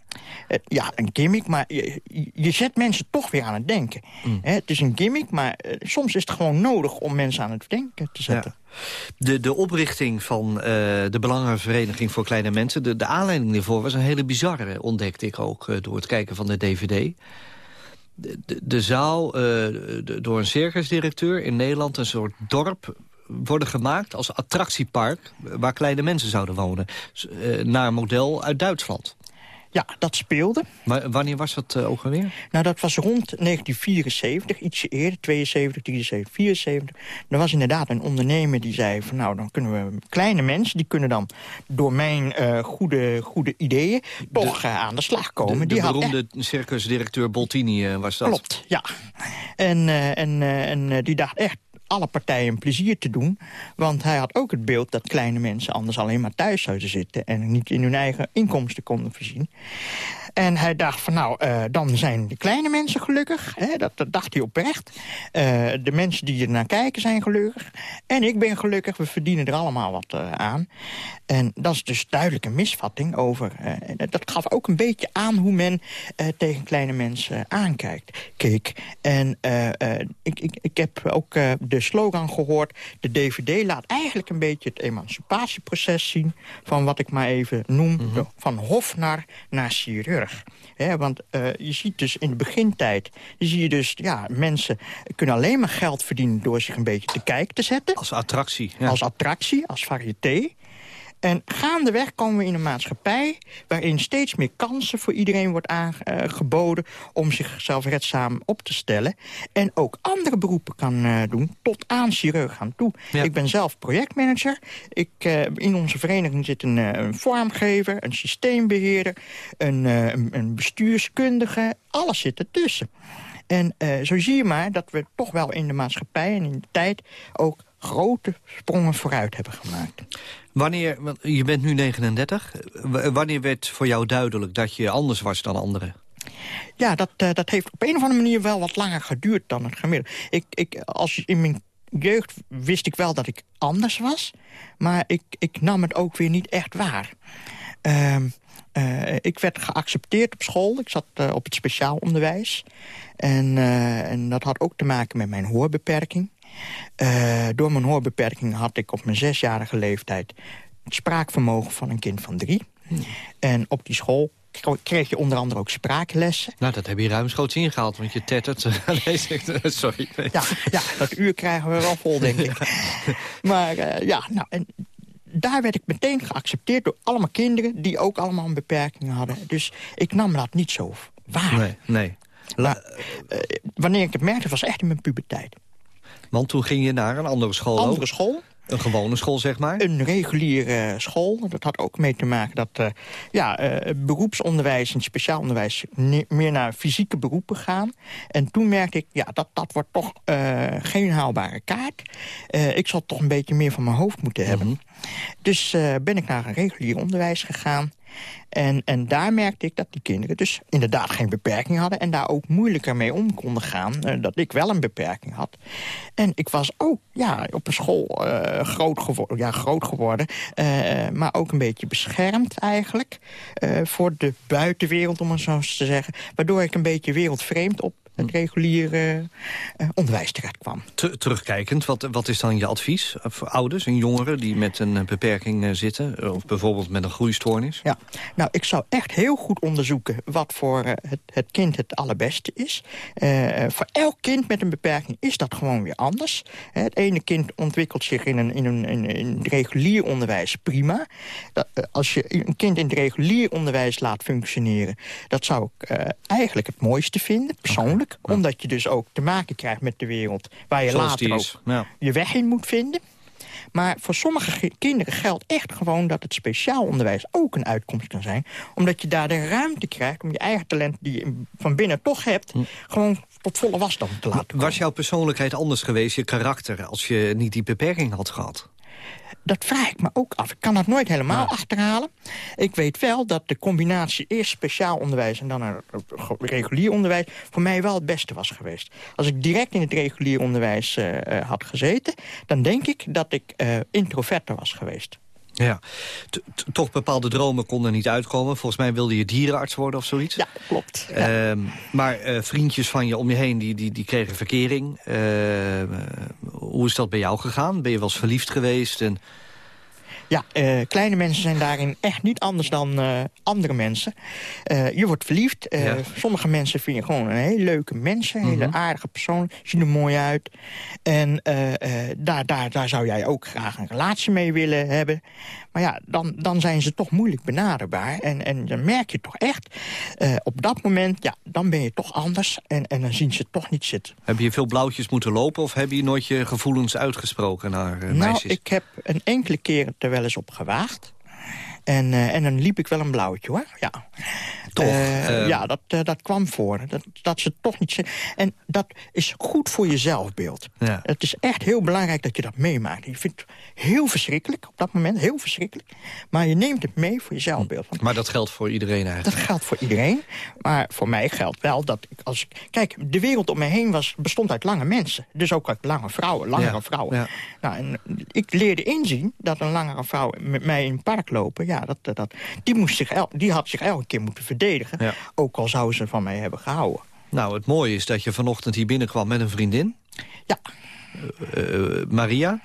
Eh, ja, een gimmick, maar je, je- zet mensen toch weer aan het denken. Mm. Hè, het is een gimmick, maar eh, soms is het gewoon nodig om mensen aan het denken te zetten. De, de oprichting van eh, de Belangenvereniging voor Kleine Mensen... De, de aanleiding hiervoor was een hele bizarre, ontdekte ik ook... door het kijken van de DVD. De, de, de zaal, de- door een circusdirecteur in Nederland... een soort dorp worden gemaakt als attractiepark... waar kleine mensen zouden wonen. Naar model uit Duitsland. Ja, dat speelde. Maar wanneer was dat eh, ook alweer? Nou, dat was rond 1974, ietsje eerder, 72, 73, 74. Er was inderdaad een ondernemer die zei van... nou, dan kunnen we kleine mensen, die kunnen dan door mijn eh, goede, goede ideeën... toch eh, aan de slag komen. De, de die had echt- beroemde circusdirecteur Boltini was dat. Klopt, ja. En, en, en die dacht echt alle partijen plezier te doen. Want hij had ook het beeld dat kleine mensen anders alleen maar thuis zouden zitten... en niet in hun eigen inkomsten konden voorzien. En hij dacht van nou, eh, dan zijn de kleine mensen gelukkig. Hè, dat, dacht hij oprecht. Eh, de mensen die er naar kijken zijn gelukkig. En ik ben gelukkig, we verdienen er allemaal wat eh, aan. En dat is dus duidelijk een misvatting over... dat gaf ook een beetje aan hoe men tegen kleine mensen aankijkt. Keek. En ik, ik, ik heb ook de slogan gehoord... de DVD laat eigenlijk een beetje het emancipatieproces zien... van wat ik maar even noem, de- van hofnar naar chirurg. Hè, want eh, je ziet dus in de begintijd... zie je dus, ja, mensen kunnen alleen maar geld verdienen... door zich een beetje te kijken te zetten. Als attractie. Ja. Als attractie, als variété. En gaandeweg komen we in een maatschappij... waarin steeds meer kansen voor iedereen wordt aangeboden... om zichzelf redzaam op te stellen. En ook andere beroepen kan eh, doen, tot aan chirurg aan toe. Ik ben zelf projectmanager. Ik, eh, in onze vereniging zit een, eh, een vormgever, een systeembeheerder... een, een, bestuurskundige, alles zit ertussen. En zo zie je maar dat we toch wel in de maatschappij en in de tijd... ook grote sprongen vooruit hebben gemaakt. Wanneer, want je bent nu 39, w- wanneer werd voor jou duidelijk dat je anders was dan anderen? Ja, dat, eh, dat heeft op een of andere manier wel wat langer geduurd dan het gemiddelde. Ik, ik, als, in mijn jeugd wist ik wel dat ik anders was, maar ik, ik nam het ook weer niet echt waar. Ehm, eh, ik werd geaccepteerd op school. Ik zat eh, op het speciaal onderwijs. En, en dat had ook te maken met mijn hoorbeperking. Eh, door mijn hoorbeperking had ik op mijn zesjarige leeftijd... het spraakvermogen van een kind van drie. En op die school kreeg je onder andere ook spraaklessen. Nou, dat heb je ruimschoots ingehaald, want je tettert. Zegt- Sorry. Ja, ja, dat uur krijgen we wel vol, denk ik. Maar eh, ja, nou, en daar werd ik meteen geaccepteerd door allemaal kinderen... die ook allemaal een beperking hadden. Dus ik nam dat niet zo waar. Nee, nee. Maar, eh, wanneer ik het merkte, was echt in mijn puberteit. Want toen ging je naar een andere school Andere ook? school. Een gewone school, zeg maar? Een reguliere school. Dat had ook mee te maken dat eh, ja, eh, beroepsonderwijs en speciaal onderwijs... meer naar fysieke beroepen gaan. En toen merkte ik, ja, dat, dat wordt toch eh, geen haalbare kaart. Ik zal toch een beetje meer van mijn hoofd moeten hebben. Dus eh, ben ik naar een regulier onderwijs gegaan. En, en daar merkte ik dat die kinderen dus inderdaad geen beperking hadden... en daar ook moeilijker mee om konden gaan, eh, dat ik wel een beperking had. En ik was ook ja, op een school eh, groot, ja, groot geworden... eh, maar ook een beetje beschermd eigenlijk voor de buitenwereld, om het zo te zeggen. Waardoor ik een beetje wereldvreemd op het reguliere eh, onderwijs terecht kwam. Ter- terugkijkend, wat, wat is dan je advies voor ouders en jongeren... die met een eh, beperking eh, zitten, of bijvoorbeeld met een groeistoornis? Ja, nou, ik zou echt heel goed onderzoeken wat voor eh, het, het kind het allerbeste is. Eh, voor elk kind met een beperking is dat gewoon weer anders. Eh, het ene kind ontwikkelt zich in een, in een, in, het regulier onderwijs prima. Dat, eh, als je een kind in het regulier onderwijs laat functioneren... dat zou ik eh, eigenlijk het mooiste vinden, persoonlijk. Omdat je dus ook te maken krijgt met de wereld... waar je Zoals later ook ja. je weg in moet vinden. Maar voor sommige ge- kinderen geldt echt gewoon dat het speciaal onderwijs ook een uitkomst kan zijn. Omdat je daar de ruimte krijgt om je eigen talent die je van binnen toch hebt... gewoon tot volle wasdom te laten komen. Was jouw persoonlijkheid anders geweest, je karakter... als je niet die beperking had gehad? Dat vraag ik me ook af. Ik kan dat nooit helemaal achterhalen. Ik weet wel dat de combinatie eerst speciaal onderwijs... en dan een regulier onderwijs voor mij wel het beste was geweest. Als ik direct in het regulier onderwijs eh, eh, had gezeten... dan denk ik dat ik eh, introverter was geweest. Ja, T- t- toch bepaalde dromen konden niet uitkomen. Volgens mij wilde je dierenarts worden of zoiets. Ja, klopt. Ehm, maar eh, vriendjes van je om je heen, die, die, die kregen verkering. Ehm, hoe is dat bij jou gegaan? Ben je wel eens verliefd geweest? En... Ja, eh, kleine mensen zijn daarin echt niet anders dan eh, andere mensen. Eh, je wordt verliefd. Ja. Sommige mensen vind je gewoon een hele leuke mensen. Hele Mhm. aardige persoon. Zien er mooi uit. En daar, daar, daar zou jij ook graag een relatie mee willen hebben. Maar ja, dan, dan zijn ze toch moeilijk benaderbaar. En, en dan merk je toch echt, op dat moment, ja, dan ben je toch anders. En, en dan zien ze toch niet zitten. Heb je veel blauwtjes moeten lopen of heb je nooit je gevoelens uitgesproken naar Nou, meisjes? ik heb een enkele keer er wel eens op gewaagd. En, eh, en dan liep ik wel een blauwtje, hoor. Ja. Toch, Eh, ehm. ja, dat, eh, dat kwam voor. Dat, dat ze toch niet... ze- En dat is goed voor je zelfbeeld. Ja. Het is echt heel belangrijk dat je dat meemaakt. Je vindt het heel verschrikkelijk op dat moment, heel verschrikkelijk. Maar je neemt het mee voor je zelfbeeld. Want Maar dat geldt voor iedereen eigenlijk. dat geldt voor iedereen. Maar voor mij geldt wel dat ik als ik... Kijk, de wereld om me heen was, bestond uit lange mensen. Dus ook uit lange vrouwen, langere Ja, vrouwen. ja. Nou, en ik leerde inzien dat een langere vrouw met mij in het park lopen... Ja, dat, dat, die, moest zich el- die had zich elke keer moeten verdedigen. Ja. Ook al zou ze van mij hebben gehouden. Nou, het mooie is dat je vanochtend hier binnenkwam met een vriendin. Ja. Eh, Maria.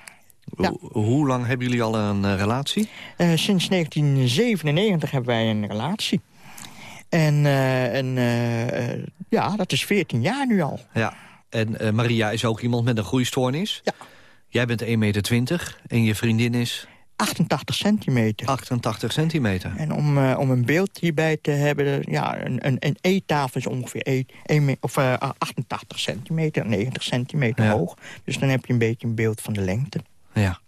Ho- Hoe lang hebben jullie al een eh, relatie? Eh, sinds 1997 hebben wij een relatie. En, eh, en eh, eh, ja, dat is 14 jaar nu al. Ja. En eh, Maria is ook iemand met een groeistoornis. Ja. Jij bent 1,20 meter en je vriendin is 88 centimeter. 88 centimeter. En om, eh, om een beeld hierbij te hebben... eh, ja, een, een, een eettafel is ongeveer een, een me- of, eh, 88 centimeter, 90 centimeter Ja. hoog. Dus dan heb je een beetje een beeld van de lengte. Ja.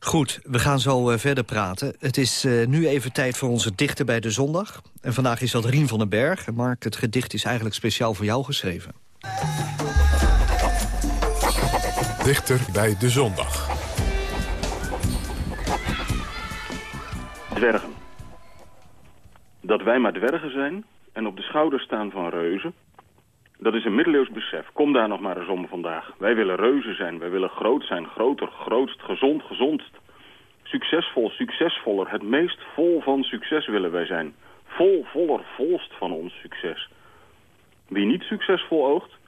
Goed, we gaan zo eh, verder praten. Het is eh, nu even tijd voor onze dichter bij de zondag. En vandaag is dat Rien van den Berg. En Mark, het gedicht is eigenlijk speciaal voor jou geschreven. Dichter bij de zondag. Dwergen. Dat wij maar dwergen zijn en op de schouders staan van reuzen... dat is een middeleeuws besef. Kom daar nog maar eens om vandaag. Wij willen reuzen zijn, wij willen groot zijn, groter, grootst, gezond, gezondst. Succesvol, succesvoller, het meest vol van succes willen wij zijn. Vol, voller, volst van ons succes. Wie niet succesvol oogt,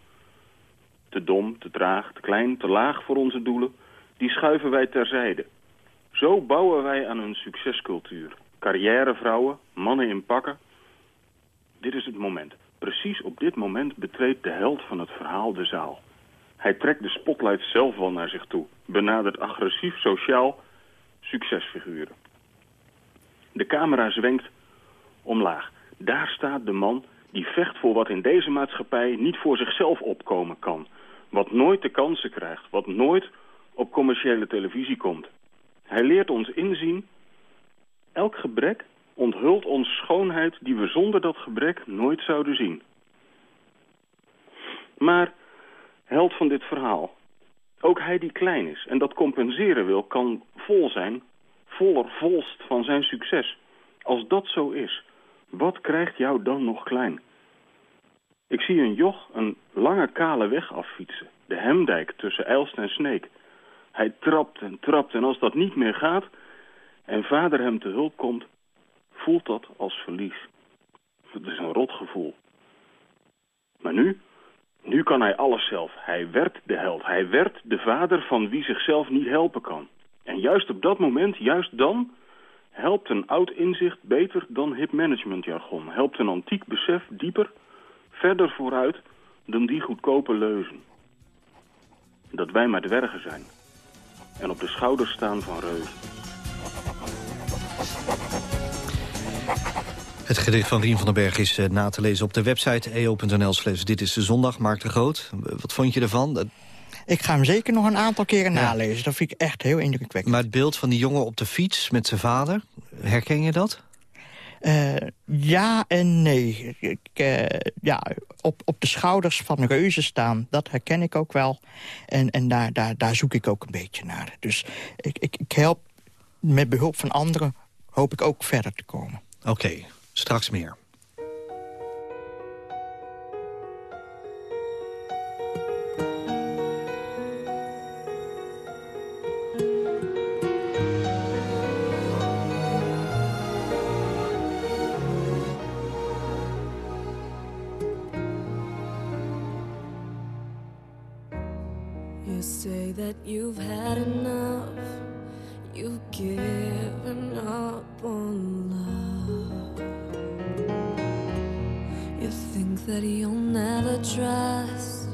te dom, te traag, te klein, te laag voor onze doelen... die schuiven wij terzijde. Zo bouwen wij aan een succescultuur. Carrièrevrouwen, mannen in pakken. Dit is het moment. Precies op dit moment betreedt de held van het verhaal de zaal. Hij trekt de spotlight zelf wel naar zich toe. Benadert agressief, sociaal succesfiguren. De camera zwenkt omlaag. Daar staat de man die vecht voor wat in deze maatschappij niet voor zichzelf opkomen kan. Wat nooit de kansen krijgt, wat nooit op commerciële televisie komt. Hij leert ons inzien, elk gebrek onthult ons schoonheid die we zonder dat gebrek nooit zouden zien. Maar, held van dit verhaal, ook hij die klein is en dat compenseren wil, kan vol zijn, voller volst van zijn succes. Als dat zo is, wat krijgt jou dan nog klein? Ik zie een joch een lange kale weg affietsen, de hemdijk tussen Elst en Sneek. Hij trapt en trapt en als dat niet meer gaat en vader hem te hulp komt, voelt dat als verlies. Het is een rotgevoel. Maar nu, nu kan hij alles zelf. Hij werd de held. Hij werd de vader van wie zichzelf niet helpen kan. En juist op dat moment, juist dan, helpt een oud inzicht beter dan hip management jargon. Helpt een antiek besef dieper, verder vooruit dan die goedkope leuzen. Dat wij maar dwergen zijn en op de schouders staan van reuzen. Het gedicht van Rien van den Berg is eh, na te lezen op de website eo.nl dit is de zondag. Mark de Groot, wat vond je ervan? Ik ga hem zeker nog een aantal keren nalezen. Dat vind ik echt heel indrukwekkend. Maar het beeld van die jongen op de fiets met zijn vader, herken je dat? Eh, ja en nee. Ik, eh, ja, op, op de schouders van reuzen staan, dat herken ik ook wel. En, en daar, daar, daar zoek ik ook een beetje naar. Dus ik, ik, ik help met behulp van anderen, hoop ik ook verder te komen. Oké, straks meer. You've had enough. You've given up on love. You think that you'll never trust.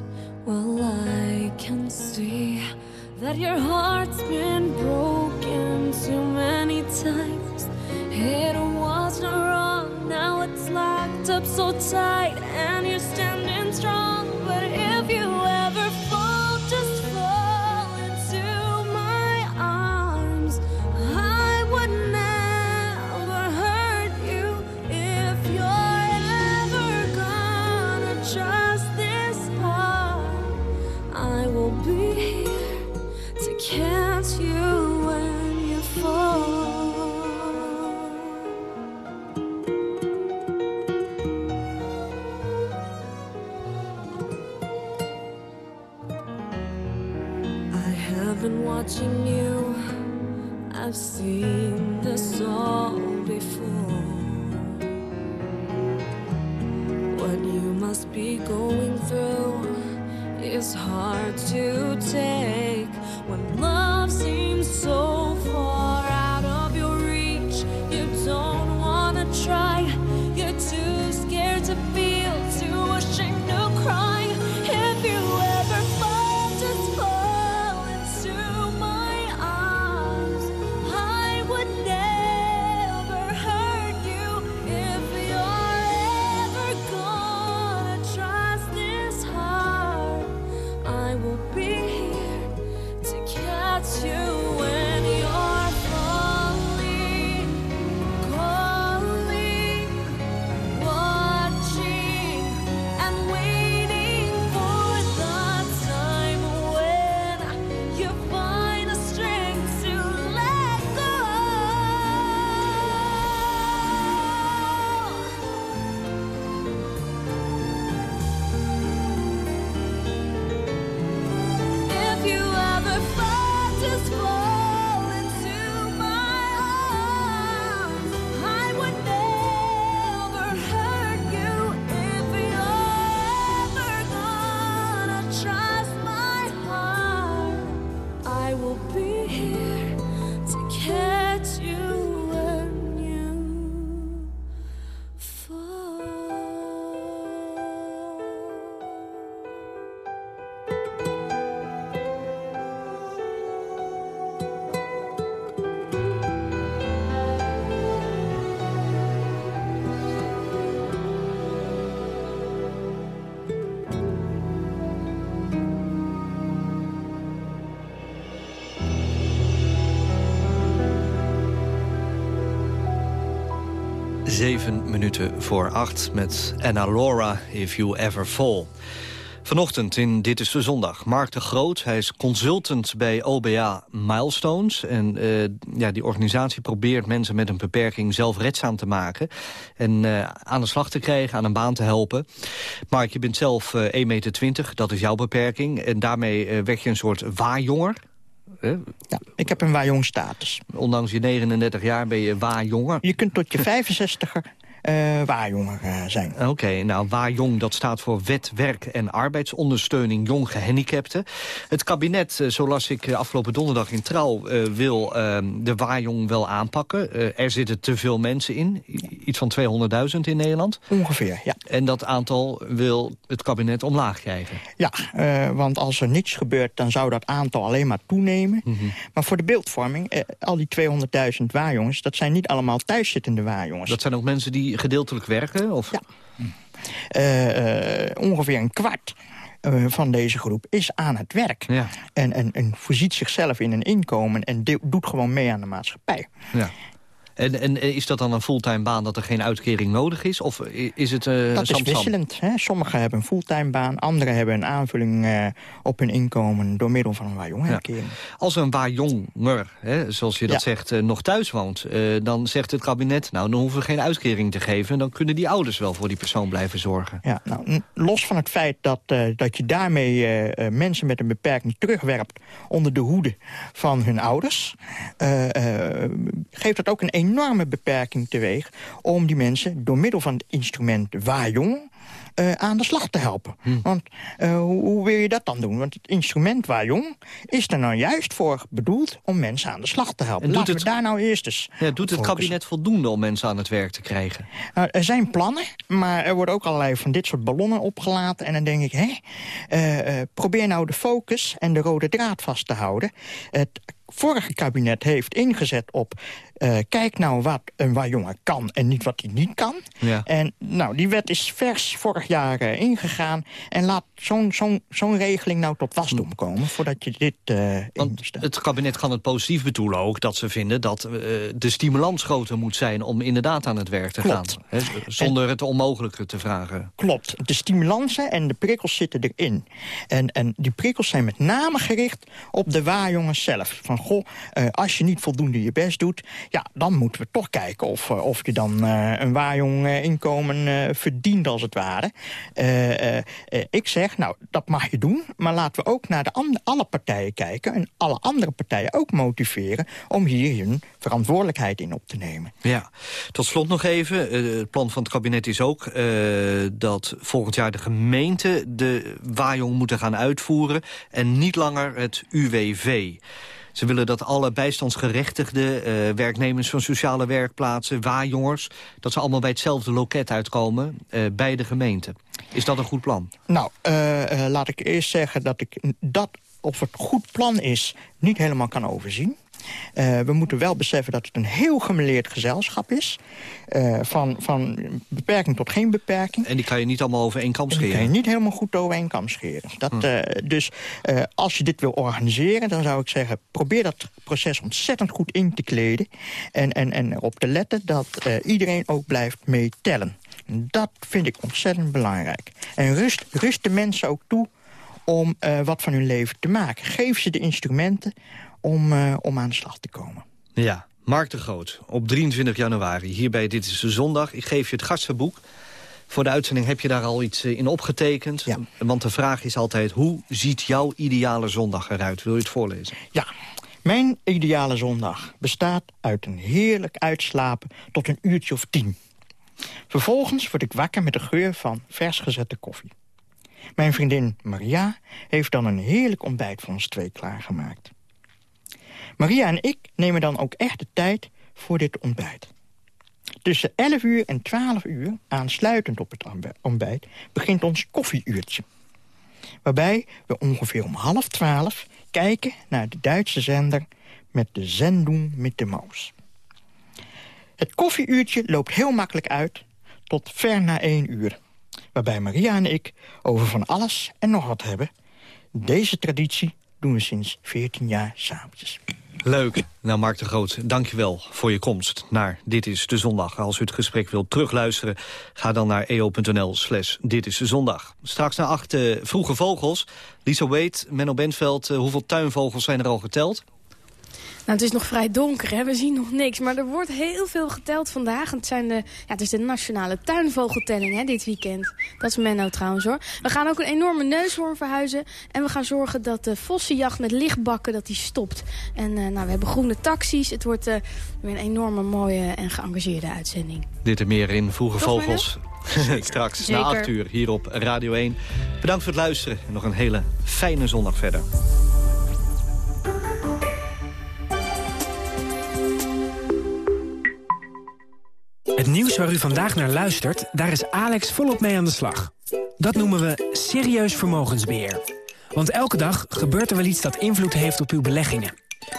Well, I can see that your heart's been broken too many times. It wasn't wrong, now it's locked up so tight, and you're standing fall, just Zeven minuten voor acht met Anna Laura, If You Ever Fall. Vanochtend in Dit is de Zondag. Mark de Groot, hij is consultant bij OBA Milestones. En eh, ja, die organisatie probeert mensen met een beperking zelfredzaam te maken. En eh, aan de slag te krijgen, aan een baan te helpen. Mark, je bent zelf eh 1,20 meter, dat is jouw beperking. En daarmee eh, werd je een soort waarjonger. Ja, ik heb een waarjongstatus. Ondanks je 39 jaar ben je waarjonger. Je kunt tot je 65er eh waarjonger eh, zijn. Oké, nou Waarjong, dat staat voor Wet, Werk en Arbeidsondersteuning Jong Gehandicapten. Het kabinet, eh, zo las ik afgelopen donderdag in Trouw, wil eh, de Waarjong wel aanpakken. Er zitten te veel mensen in, iets van 200.000 in Nederland. Ongeveer, ja. En dat aantal wil het kabinet omlaag krijgen. Ja, want als er niets gebeurt, dan zou dat aantal alleen maar toenemen. Maar voor de beeldvorming, al die 200.000 waarjongens... dat zijn niet allemaal thuiszittende waarjongens. Dat zijn ook mensen die gedeeltelijk werken? Of? Ja. Eh, eh, ongeveer een kwart eh, van deze groep is aan het werk. En, en, en voorziet zichzelf in een inkomen en doet gewoon mee aan de maatschappij. Ja. En, en is dat dan een fulltime baan dat er geen uitkering nodig is? Of is het eh Dat is wisselend. Hè? Sommigen hebben een fulltime baan, anderen hebben een aanvulling eh, op hun inkomen door middel van een waaijong-uitkering. Als een waarjonger, hè, zoals je dat Ja. zegt, eh, nog thuis woont... dan zegt het kabinet, nou, dan hoeven we geen uitkering te geven... dan kunnen die ouders wel voor die persoon blijven zorgen. Ja, nou, los van het feit dat, dat je daarmee mensen met een beperking terugwerpt onder de hoede van hun ouders, geeft dat ook een enorme beperking teweeg om die mensen door middel van het instrument Waaijong eh, aan de slag te helpen. Hm. Want eh, hoe, hoe wil je dat dan doen? Want het instrument Waaijong is er nou juist voor bedoeld om mensen aan de slag te helpen. En doet Laten het- we daar nou eerst eens Ja, doet het focussen. kabinet voldoende om mensen aan het werk te krijgen? Nou, er zijn plannen, maar er worden ook allerlei van dit soort ballonnen opgelaten. En dan denk ik, hè, eh, probeer nou de focus en de rode draad vast te houden. Het vorige kabinet heeft ingezet op... eh, kijk nou wat een waarjongen kan en niet wat hij niet kan. Ja. En nou, die wet is vers vorig jaar eh, ingegaan. En laat zo'n zo'n zo'n regeling nou tot wasdom komen... voordat je dit eh instelt. Het kabinet kan het positief bedoelen ook dat ze vinden... dat de stimulans groter moet zijn om inderdaad aan het werk te Klopt. gaan. Hè, zonder het onmogelijke te vragen. Klopt. De stimulansen en de prikkels zitten erin. En, en die prikkels zijn met name gericht op de waarjongens zelf. Van, goh, als je niet voldoende je best doet... ja, dan moeten we toch kijken of, eh, of je dan eh, een waarjong eh, inkomen verdient, als het ware. Ik zeg, nou, dat mag je doen... maar laten we ook naar de alle partijen kijken... en alle andere partijen ook motiveren... om hier hun verantwoordelijkheid in op te nemen. Ja, tot slot nog even. het plan van het kabinet is ook dat volgend jaar de gemeenten de waaijong moeten gaan uitvoeren en niet langer het UWV. Ze willen dat alle bijstandsgerechtigden, eh, werknemers van sociale werkplaatsen, waaijongers, dat ze allemaal bij hetzelfde loket uitkomen eh, bij de gemeente. Is dat een goed plan? Nou, eh, laat ik eerst zeggen dat ik dat of het goed plan is niet helemaal kan overzien. Eh, we moeten wel beseffen dat het een heel gemeleerd gezelschap is. Eh, van, van beperking tot geen beperking. En die kan je niet allemaal over één kam En die kan je scheren. niet helemaal goed over één kam scheren. Dat, Hm. eh, dus als je dit wil organiseren, dan zou ik zeggen... probeer dat proces ontzettend goed in te kleden. En, en, en erop te letten dat iedereen ook blijft meetellen. Dat vind ik ontzettend belangrijk. En rust, rust de mensen ook toe om wat van hun leven te maken. Geef ze de instrumenten om, eh, om aan de slag te komen. Ja, Mark de Groot, op 23 januari, hier bij Dit is de Zondag. Ik geef je het gastenboek. Voor de uitzending heb je daar al iets eh, in opgetekend. Want de vraag is altijd, hoe ziet jouw ideale zondag eruit? Wil je het voorlezen? Ja, mijn ideale zondag bestaat uit een heerlijk uitslapen tot een uurtje of tien. Vervolgens word ik wakker met de geur van vers gezette koffie. Mijn vriendin Maria heeft dan een heerlijk ontbijt voor ons twee klaargemaakt. Maria en ik nemen dan ook echt de tijd voor dit ontbijt. Tussen 11 uur en 12 uur, aansluitend op het ontbij- ontbijt, begint ons koffieuurtje. Waarbij we ongeveer om half twaalf kijken naar de Duitse zender met de zendung met de Maus. Het koffieuurtje loopt heel makkelijk uit tot ver na één uur. Waarbij Maria en ik over van alles en nog wat hebben. Deze traditie doen we sinds 14 jaar samentjes. Leuk. Nou, Mark de Groot, dankjewel voor je komst naar Dit is de Zondag. Als u het gesprek wilt terugluisteren, ga dan naar eo.nl slash Dit is de Zondag. Straks naar acht eh, vroege vogels. Lisa Wade, Menno Bentveld, eh, hoeveel tuinvogels zijn er al geteld? Nou, het is nog vrij donker, hè? we zien nog niks. Maar er wordt heel veel geteld vandaag. Het, zijn de, ja, het is de nationale tuinvogeltelling hè, dit weekend. Dat is Menno trouwens hoor. We gaan ook een enorme neushoorn verhuizen. En we gaan zorgen dat de vossenjacht met lichtbakken dat die stopt. En eh, nou, we hebben groene taxis. Het wordt eh, weer een enorme mooie en geëngageerde uitzending. Dit en meer in Vroege Vogels. Straks na Zeker. 8 uur hier op Radio 1. Bedankt voor het luisteren en nog een hele fijne zondag verder. Het nieuws waar u vandaag naar luistert, daar is Alex volop mee aan de slag. Dat noemen we serieus vermogensbeheer. Want elke dag gebeurt er wel iets dat invloed heeft op uw beleggingen.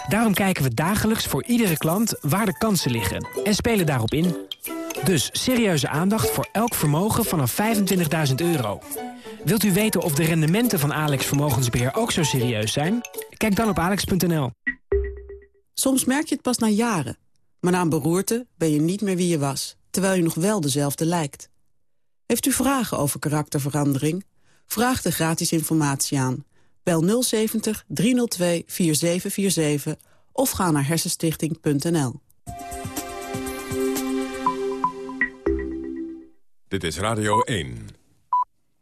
Daarom kijken we dagelijks voor iedere klant waar de kansen liggen en spelen daarop in. Dus serieuze aandacht voor elk vermogen vanaf 25.000 euro. Wilt u weten of de rendementen van Alex Vermogensbeheer ook zo serieus zijn? Kijk dan op alex.nl. Soms merk je het pas na jaren. Maar na een beroerte ben je niet meer wie je was, terwijl je nog wel dezelfde lijkt. Heeft u vragen over karakterverandering? Vraag de gratis informatie aan. Bel 070 302 4747 of ga naar hersenstichting.nl. Dit is Radio 1.